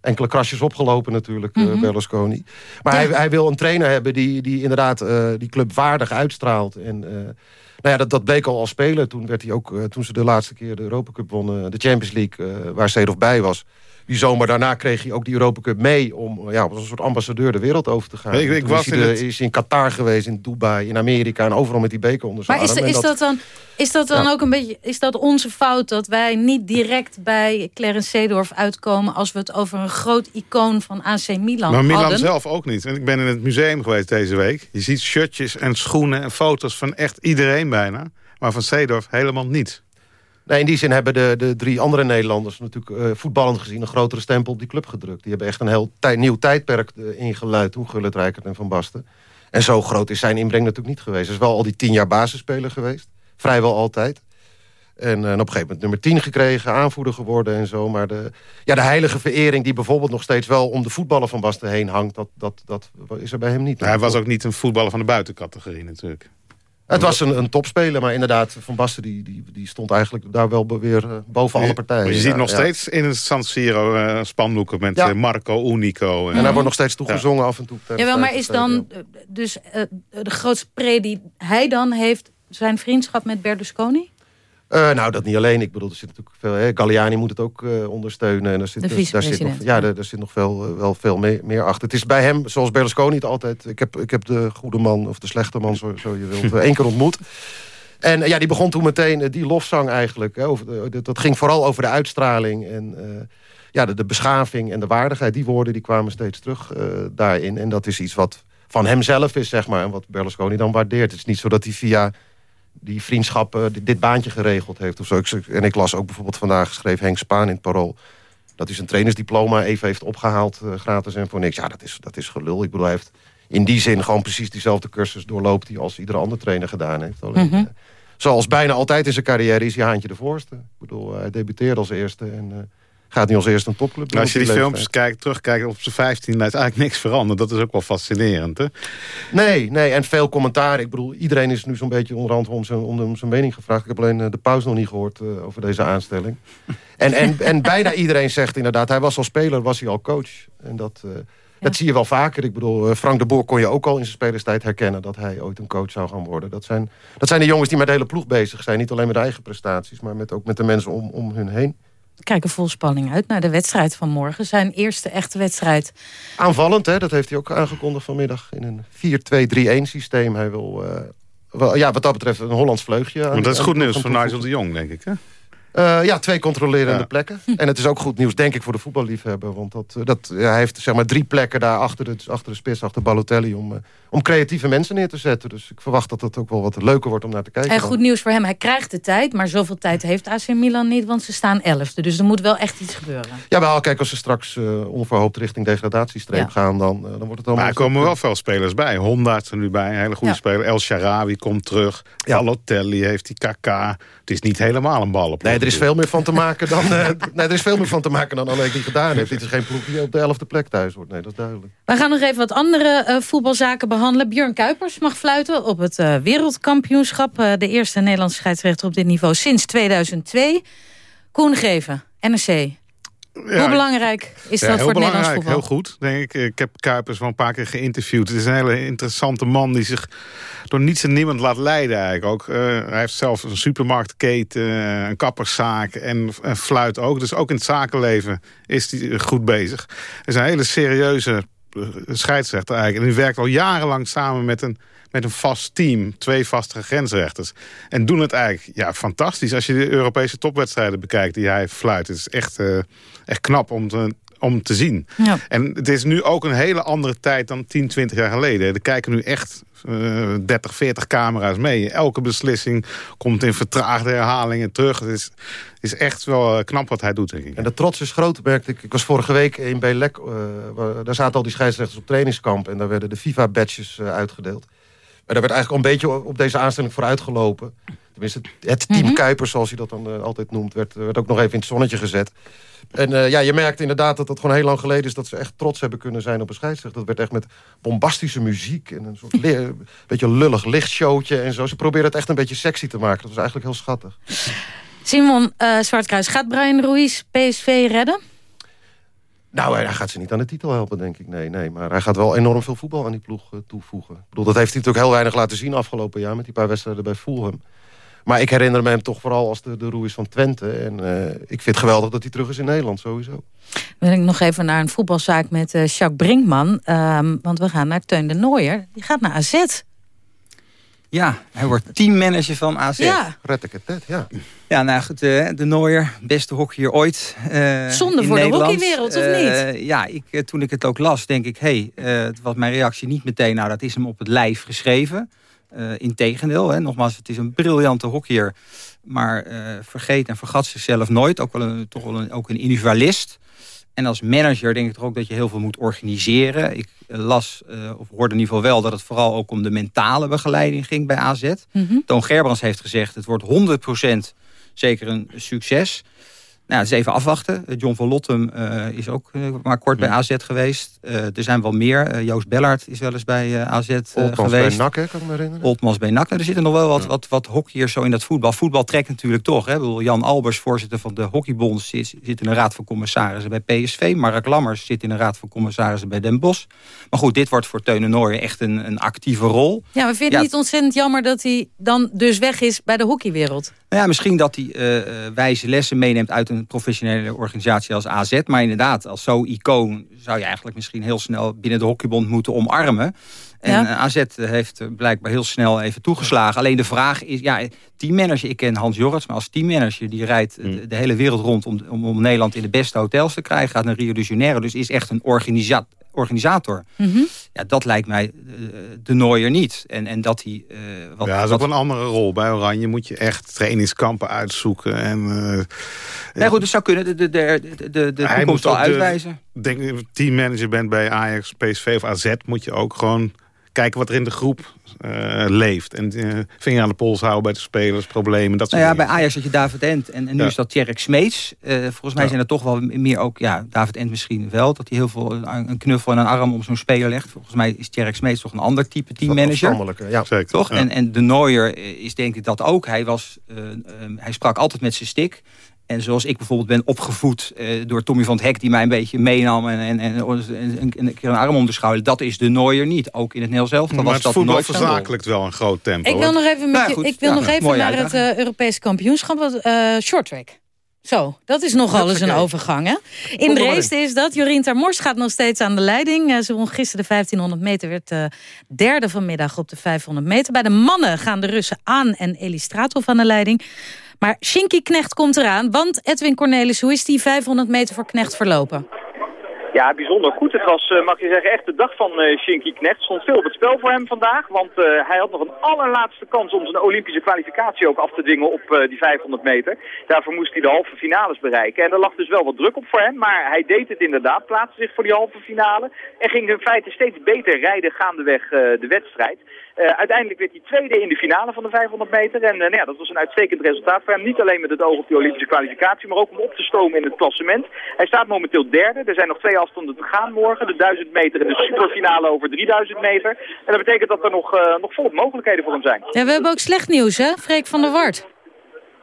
enkele krasjes opgelopen natuurlijk, eh, Mhm. Berlusconi. Maar hij, hij wil een trainer hebben die, die inderdaad eh, die club waardig uitstraalt. En eh, nou ja, dat, dat bleek al als speler. Toen, werd hij ook, eh, toen ze de laatste keer de Europa Cup wonnen, de Champions League, eh, waar Seedorf bij was. Die zomer daarna kreeg hij ook die Europa Cup mee... om eh, ja, als een soort ambassadeur de wereld over te gaan. Ik- ik was is, hij in de- het- is in Qatar geweest, in Dubai, in Amerika... en overal met die beker onder zijn maar is, arm. En is dat dan, is dat dan Ja. ook een beetje is dat onze fout dat wij niet direct bij Clarence Seedorf uitkomen als we het over een groot icoon van AC Milan Maar Milan hadden? zelf ook niet. Want ik ben in het museum geweest deze week. Je ziet shirtjes en schoenen en foto's van echt iedereen bijna. Maar van Seedorf helemaal niet. In die zin hebben de, de drie andere Nederlanders... natuurlijk eh, voetballend gezien een grotere stempel op die club gedrukt. Die hebben echt een heel nieuw tijdperk eh, ingeluid... toen Gullit, Rijkert en Van Basten. En zo groot is zijn inbreng natuurlijk niet geweest. Hij is wel al die tien jaar basisspeler geweest. Vrijwel altijd. En, eh, op een gegeven moment nummer 10 gekregen, aanvoerder geworden en zo. Maar de, ja, de heilige verering die bijvoorbeeld nog steeds wel om de voetballen van Basten heen hangt... dat, dat, dat is er bij hem niet. Hij was ook niet een voetballer van de buitencategorie natuurlijk. Het was een, een topspeler, maar inderdaad, Van Basten die, die, die stond eigenlijk daar wel weer eh, boven alle partijen. Je Ja, ziet nog ja. steeds in het San Siro eh, spandoeken met Ja. eh, Marco Unico. En daar wordt nog steeds toegezongen af en toe. Jawel, maar is dan dus eh, de grootste pre die hij dan heeft zijn vriendschap met Berlusconi? Eh, nou, dat niet alleen. Ik bedoel, er zit natuurlijk veel... Hè, Galliani moet het ook eh, ondersteunen. En er zit, dus- daar zit nog, ja, daar, daar zit nog veel, eh, wel veel meer, meer achter. Het is bij hem, zoals Berlusconi het altijd... Ik heb, ik heb de goede man, of de slechte man, zo, zo je wilt, één keer ontmoet. En ja, die begon toen meteen die lofzang eigenlijk. Hè, over dat- ging vooral over de uitstraling en... ja, de, de beschaving en de waardigheid, die woorden die kwamen steeds terug daarin. En dat is iets wat van hemzelf is, zeg maar. En wat Berlusconi dan waardeert. Het is niet zo dat hij via die vriendschappen dit, dit baantje geregeld heeft. Of zo. Ik- En ik las ook bijvoorbeeld vandaag, schreef Henk Spaan in het Parool... dat hij zijn trainersdiploma even heeft opgehaald, eh, gratis en voor niks. Ja, dat is, dat is gelul. Ik bedoel, hij heeft in die zin gewoon precies diezelfde cursus doorloopt... die als iedere andere trainer gedaan heeft. Alleen, Mhm. eh, zoals bijna altijd in zijn carrière is hij haantje de voorste. Ik bedoel, hij debuteerde als eerste en... gaat niet als eerste een topclub doen. Nou, als je die leeftijd. filmpjes kijkt, terugkijkt op zijn 15, dan is eigenlijk niks veranderd. Dat is ook wel fascinerend, hè? Nee, nee, en veel commentaar. Ik bedoel, iedereen is nu zo'n beetje onderhand om zijn, om zijn mening gevraagd. Ik heb alleen eh, de pauze nog niet gehoord eh, over deze aanstelling. (laughs) En, en, en bijna iedereen zegt inderdaad, hij was al speler, was hij al coach. En dat, eh, dat zie je wel vaker. Ik bedoel, eh, Frank de Boer kon je ook al in zijn spelerstijd herkennen... dat hij ooit een coach zou gaan worden. Dat zijn, dat zijn de jongens die met de hele ploeg bezig zijn. Niet alleen met eigen prestaties, maar met, ook met de mensen om, om hun heen. Kijken vol spanning uit naar de wedstrijd van morgen. Zijn eerste echte wedstrijd. Aanvallend, hè, dat heeft hij ook aangekondigd vanmiddag... in een 4-2-3-1 systeem. Hij wil, eh, wel, ja, wat dat betreft, een Hollands vleugje. aan- Maar dat is goed nieuws voor. Nigel de Jong, denk ik, hè? Eh, ja, twee controlerende Ja. plekken. En het is ook goed nieuws, denk ik, voor de voetballiefhebber. Want dat, eh, dat, ja, hij heeft zeg maar, drie plekken daar achter de, achter de spits, achter Balotelli... Om, eh, om creatieve mensen neer te zetten. Dus ik verwacht dat het ook wel wat leuker wordt om naar te kijken. En dan. goed nieuws voor hem, hij krijgt de tijd. Maar zoveel tijd heeft AC Milan niet, want ze staan elfde. Dus er moet wel echt iets gebeuren. Ja, wel, kijk, als ze straks eh, onverhoopt richting degradatiestreep Ja. gaan... Dan, eh, dan wordt het allemaal... Maar er komen wel veel spelers bij. Honda is er nu bij, een hele goede Ja. speler. El Sharawi komt terug. Balotelli heeft die KK. Het is niet helemaal een bal op. Nee, er is veel meer van te maken dan, eh, (laughs) nee, er is veel meer van te maken dan alleen die gedaan heeft. Dit is geen ploeg die op de elfde plek thuis wordt. Nee, dat is duidelijk. We gaan nog even wat andere eh, voetbalzaken behandelen. Björn Kuipers mag fluiten op het eh, wereldkampioenschap. De eerste Nederlandse scheidsrechter op dit niveau sinds 2002. Koen Greven, NRC. Hoe belangrijk is Ja, dat voor het Nederlands voetbal? Heel goed, denk ik. Ik heb Kuipers wel een paar keer geïnterviewd. Het is een hele interessante man die zich door niets en niemand laat leiden eigenlijk ook. Eh, hij heeft zelf een supermarktketen, eh, een kapperszaak en, en fluit ook. Dus ook in het zakenleven is hij goed bezig. Hij is een hele serieuze eh, scheidsrechter eigenlijk. En die werkt al jarenlang samen met een, met een vast team. Twee vaste grensrechters. En doen het eigenlijk ja, fantastisch. Als je de Europese topwedstrijden bekijkt die hij fluit. Het is echt, eh, echt knap om te, om te zien. Ja. En het is nu ook een hele andere tijd dan 10, 20 jaar geleden. Er kijken nu echt eh 30, 40 camera's mee. Elke beslissing komt in vertraagde herhalingen terug. Het is, is echt wel eh, knap wat hij doet, denk ik. En de trots is groot, merkte ik. Ik was vorige week in Belek. eh, waar- daar zaten al die scheidsrechters op trainingskamp. En daar werden de FIFA-badges eh, uitgedeeld. En daar werd eigenlijk al een beetje op deze aanstelling voor uitgelopen. Tenminste, het team Mhm. Kuipers, zoals hij dat dan eh, altijd noemt... Werd, werd ook nog even in het zonnetje gezet. En eh, ja, je merkte inderdaad dat het gewoon heel lang geleden is... dat ze echt trots hebben kunnen zijn op een scheidsrechter. Dat werd echt met bombastische muziek... en een soort beetje lullig lichtshowtje en zo. Ze probeerden het echt een beetje sexy te maken. Dat was eigenlijk heel schattig. Simon eh, Zwartkruis, gaat Brian Ruiz PSV redden? Nou, hij gaat ze niet aan de titel helpen, denk ik. Nee, nee. Maar hij gaat wel enorm veel voetbal aan die ploeg toevoegen. Ik bedoel, dat heeft hij natuurlijk heel weinig laten zien afgelopen jaar... met die paar wedstrijden bij Fulham. Maar ik herinner me hem toch vooral als de, de Roeis van Twente. En eh, ik vind het geweldig dat hij terug is in Nederland, sowieso. wil ik nog even naar een voetbalzaak met eh Jacques Brinkman. Ehm, want we gaan naar Teun de Nooier. Die gaat naar AZ. Ja, hij wordt teammanager van AZ. Ja. Retteketet, ja. Ja, nou goed, eh, de Nooier, beste hockeyer ooit. eh, Zonde in voor de hockeywereld, of Eh, niet? ja, ik, toen ik het ook las, denk ik, hé, hey, eh, het was mijn reactie niet meteen, nou dat is hem op het lijf geschreven. Eh Integendeel, nogmaals, het is een briljante hockeyer. Maar eh, vergeet en vergat zichzelf nooit. Ook wel een, toch wel een, ook een individualist. En als manager denk ik toch ook dat je heel veel moet organiseren. Ik las, eh, of hoorde in ieder geval wel, dat het vooral ook om de mentale begeleiding ging bij AZ. Mhm. Toon Gerbrands heeft gezegd, het wordt 100% zeker een succes. Nou, het is even afwachten. Eh, John van Lottem eh, is ook eh, maar kort bij AZ geweest. Eh, er zijn wel meer. Joost Bellard is wel eens bij AZ eh, Oltmans bij geweest. NAC, hè, kan ik me herinneren. Oltmans bij NAC. Nou, er zitten nog wel wat, wat, wat hockeyers zo in dat voetbal. Voetbal trekt natuurlijk toch. Hè. Ik bedoel, Jan Albers, voorzitter van de Hockeybond, zit, zit in de raad van commissarissen bij PSV. Mark Lammers zit in de raad van commissarissen bij Den Bosch. Maar goed, dit wordt voor Teun en Nooijen echt een, een actieve rol. Ja, we vinden Ja. het niet ontzettend jammer dat hij dan dus weg is bij de hockeywereld. Nou ja, misschien dat hij eh, eh, wijze lessen meeneemt uit een professionele organisatie als AZ. Maar inderdaad, als zo'n icoon zou je eigenlijk misschien heel snel binnen de hockeybond moeten omarmen. En Ja. eh, AZ heeft blijkbaar heel snel even toegeslagen. Alleen de vraag is, ja, teammanager, ik ken Hans Jorrits, maar als teammanager die rijdt eh, de, de hele wereld rond om, om, om Nederland in de beste hotels te krijgen. Gaat naar Rio de Janeiro, dus is echt een organisa organisator. Mhm. Ja, dat lijkt mij eh, de Nooier niet. En, en dat hij... eh, wat, ja, dat is wat- ook een andere rol. Bij Oranje moet je echt trainingskampen uitzoeken. En, eh, Nee, goed, het zou kunnen. De, de, de, de, de, toekomst moet zal ook de- uitwijzen. denk, teammanager bent bij Ajax, PSV of AZ... moet je ook gewoon kijken wat er in de groep uh, leeft. En uh, vinger aan de pols houden bij de spelers, problemen, dat soort nou ja, Bij Ajax had je David Ent en, en nu is dat Tjerk Smeets. Uh, volgens mij zijn er toch wel meer ook, ja, David Ent misschien wel... dat hij heel veel een knuffel en een arm om zo'n speler legt. Volgens mij is Tjerk Smeets toch een ander type teammanager. Ja, zeker. Toch? Ja. En, en de Nooier is denk ik dat ook. Hij, was, hij sprak altijd met zijn stick... En zoals ik bijvoorbeeld ben opgevoed uh, door Tommy van het Hek... die mij een beetje meenam en, en, en, en, een keer een arm om de schouder. Dat is de Nooier niet. Ook in het Nederlands zelf. Maar was het dat voetbal verzakelijkt wel een groot tempo. Ik wil nog even, met Nou, je, ik wil Ja, nog even naar het uh, Europese kampioenschap. Uh, shorttrack. Zo, dat is nogal eens een overgang, hè? In Dresden is dat. Jorien Termors gaat nog steeds aan de leiding. Eh, ze won gisteren de 1500 meter, werd uh, derde vanmiddag op de 500 meter. Bij de mannen gaan de Russen Aan en Elistratov aan de leiding. Maar Shinky Knecht komt eraan, want Edwin Cornelis, hoe is die 500 meter voor Knecht verlopen? Ja, bijzonder goed. Het was, uh, mag je zeggen, echt de dag van uh, Shinky Knecht. Stond veel op het spel voor hem vandaag. Want uh, hij had nog een allerlaatste kans om zijn Olympische kwalificatie ook af te dwingen op die 500 meter. Daarvoor moest hij de halve finales bereiken. En er lag dus wel wat druk op voor hem. Maar hij deed het inderdaad, plaatste zich voor die halve finale. En ging in feite steeds beter rijden gaandeweg de wedstrijd. Uh, uiteindelijk werd hij tweede in de finale van de 500 meter. En uh, nou dat was een uitstekend resultaat voor hem. Niet alleen met het oog op de Olympische kwalificatie, maar ook om op te stomen in het klassement. Hij staat momenteel derde. Er zijn nog twee afstanden te gaan morgen. De 1000 meter en de superfinale over 3000 meter. En dat betekent dat er nog, uh, nog volop mogelijkheden voor hem zijn. Ja, we hebben ook slecht nieuws, hè? Freek van der Wart.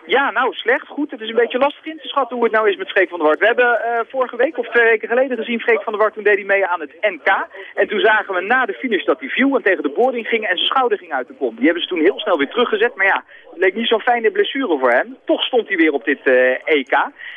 Ja, nou, slecht. Goed. Het is een beetje lastig in te schatten hoe het nou is met Freek van der Wart. We hebben uh, vorige week of twee weken geleden gezien Freek van der Wart. Toen deed hij mee aan het NK. En toen zagen we na de finish dat hij viel en tegen de boarding ging en zijn schouder ging uit de kom. Die hebben ze toen heel snel weer teruggezet. Maar ja, leek niet zo'n fijne blessure voor hem. Toch stond hij weer op dit uh, EK.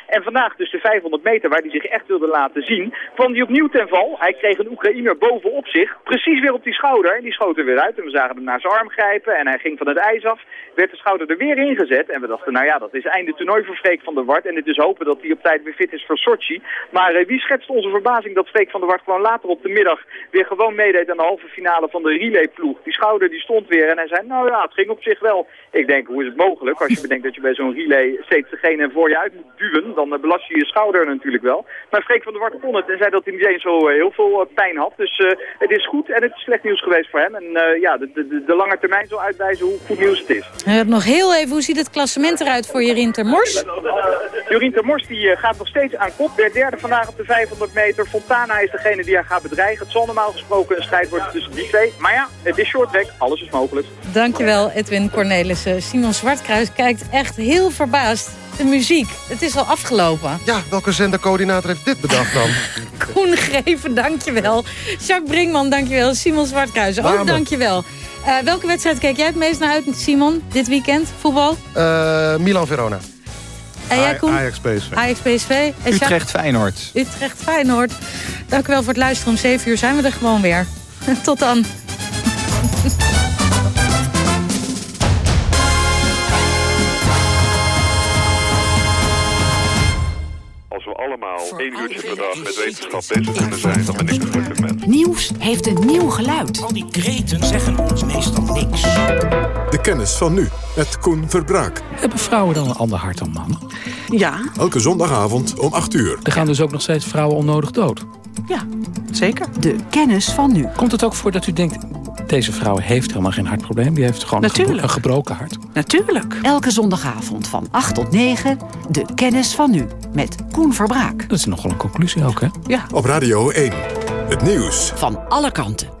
En vandaag dus de 500 meter waar hij zich echt wilde laten zien, kwam hij opnieuw ten val. Hij kreeg een Oekraïner bovenop zich, precies weer op die schouder. En die schoot er weer uit en we zagen hem naar zijn arm grijpen en hij ging van het ijs af. Werd de schouder er weer ingezet en we dachten, nou ja, dat is einde toernooi voor Freek van der Wart. En het is hopen dat hij op tijd weer fit is voor Sochi. Maar uh, wie schetst onze verbazing dat Freek van der Wart gewoon later op de middag weer gewoon meedeed aan de halve finale van de relayploeg. Die schouder die stond weer en hij zei, nou ja, het ging op zich wel. Ik denk, hoe is het mogelijk? Als je (laughs) bedenkt dat je bij zo'n relay steeds degene voor je uit moet duwen, dan uh, belast je je schouder natuurlijk wel. Maar Freek van der Wart kon het en zei dat hij niet eens zo uh, heel veel pijn had. Dus het is goed en het is slecht nieuws geweest voor hem. En ja, de, de, de lange termijn zal uitwijzen hoe goed nieuws het is. Uh, nog heel even, hoe ziet het klassement eruit voor Jorien Termors? Jorien Termors die gaat nog steeds aan kop. Werd derde vandaag op de 500 meter. Fontana is degene die haar gaat bedreigen. Het zal normaal gesproken een strijd worden tussen die twee. Maar ja, het is short track. Alles is mogelijk. Dankjewel Edwin Cornelissen. Simon Zwartkruis kijkt echt heel verbaasd. De muziek, het is al afgelopen. Ja, welke zendercoördinator heeft dit bedacht dan? (laughs) Koen Greven, dankjewel. Jacques Brinkman, dankjewel. Simon Zwartkruis, ook Waarom? dankjewel. Uh, welke wedstrijd keek jij het meest naar uit, Simon, dit weekend? Voetbal? Uh, Milan-Verona. En jij, Koen? Ajax PSV. Ajax PSV. En Utrecht Feyenoord. Utrecht Feyenoord. Dank u wel voor het luisteren. Om 7 uur zijn we er gewoon weer. (laughs) Tot dan. Allemaal één uurtje per dag met wetenschap bezig kunnen zijn, dan ben ik een gelukkig mens. Nieuws heeft een nieuw geluid. Al die kreten zeggen ons meestal niks. De kennis van nu, met Koen Verbraak. Hebben vrouwen dan een ander hart dan mannen? Ja. Elke zondagavond om 8 uur. Er gaan dus ook nog steeds vrouwen onnodig dood? Ja, zeker. De kennis van nu. Komt het ook voor dat u denkt... deze vrouw heeft helemaal geen hartprobleem. Die heeft gewoon een, gebro een, gebroken hart. Natuurlijk. Elke zondagavond van 8 tot 9. De kennis van nu. Met Koen Verbraak. Dat is nogal een conclusie ook, hè? Ja. Op Radio 1. Het nieuws. Van alle kanten.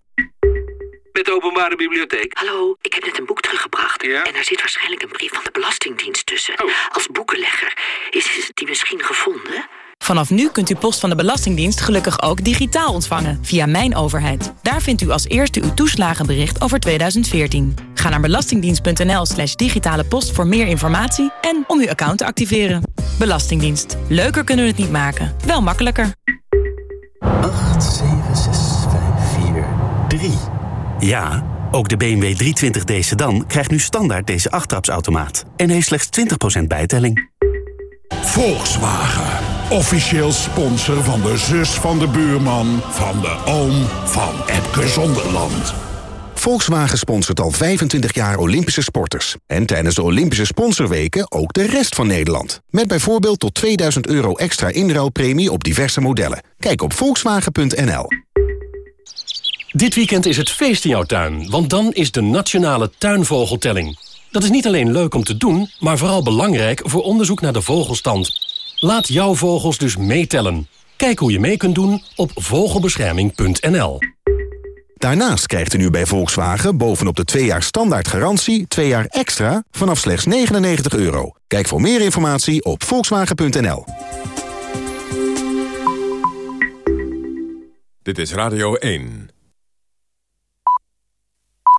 Met de openbare bibliotheek. Hallo, ik heb net een boek teruggebracht. Ja? En daar zit waarschijnlijk een brief van de Belastingdienst tussen. Oh. Als boekenlegger. Is die misschien gevonden? Vanaf nu kunt u post van de Belastingdienst gelukkig ook digitaal ontvangen via Mijn Overheid. Daar vindt u als eerste uw toeslagenbericht over 2014. Ga naar belastingdienst.nl slash digitale post voor meer informatie en om uw account te activeren. Belastingdienst. Leuker kunnen we het niet maken, wel makkelijker. 8, 7, 6, 5, 4, 3. Ja, ook de BMW 320d sedan krijgt nu standaard deze achttrapsautomaat. En heeft slechts 20% bijtelling. Volkswagen. Officieel sponsor van de zus van de buurman... van de oom van Epke Zonderland. Volkswagen sponsort al 25 jaar Olympische sporters. En tijdens de Olympische sponsorweken ook de rest van Nederland. Met bijvoorbeeld tot 2000 euro extra inruilpremie op diverse modellen. Kijk op volkswagen.nl. Dit weekend is het feest in jouw tuin, want dan is de Nationale Tuinvogeltelling. Dat is niet alleen leuk om te doen, maar vooral belangrijk voor onderzoek naar de vogelstand. Laat jouw vogels dus meetellen. Kijk hoe je mee kunt doen op vogelbescherming.nl. Daarnaast krijgt u nu bij Volkswagen bovenop de 2 jaar standaard garantie... 2 jaar extra vanaf slechts 99 euro. Kijk voor meer informatie op volkswagen.nl. Dit is Radio 1.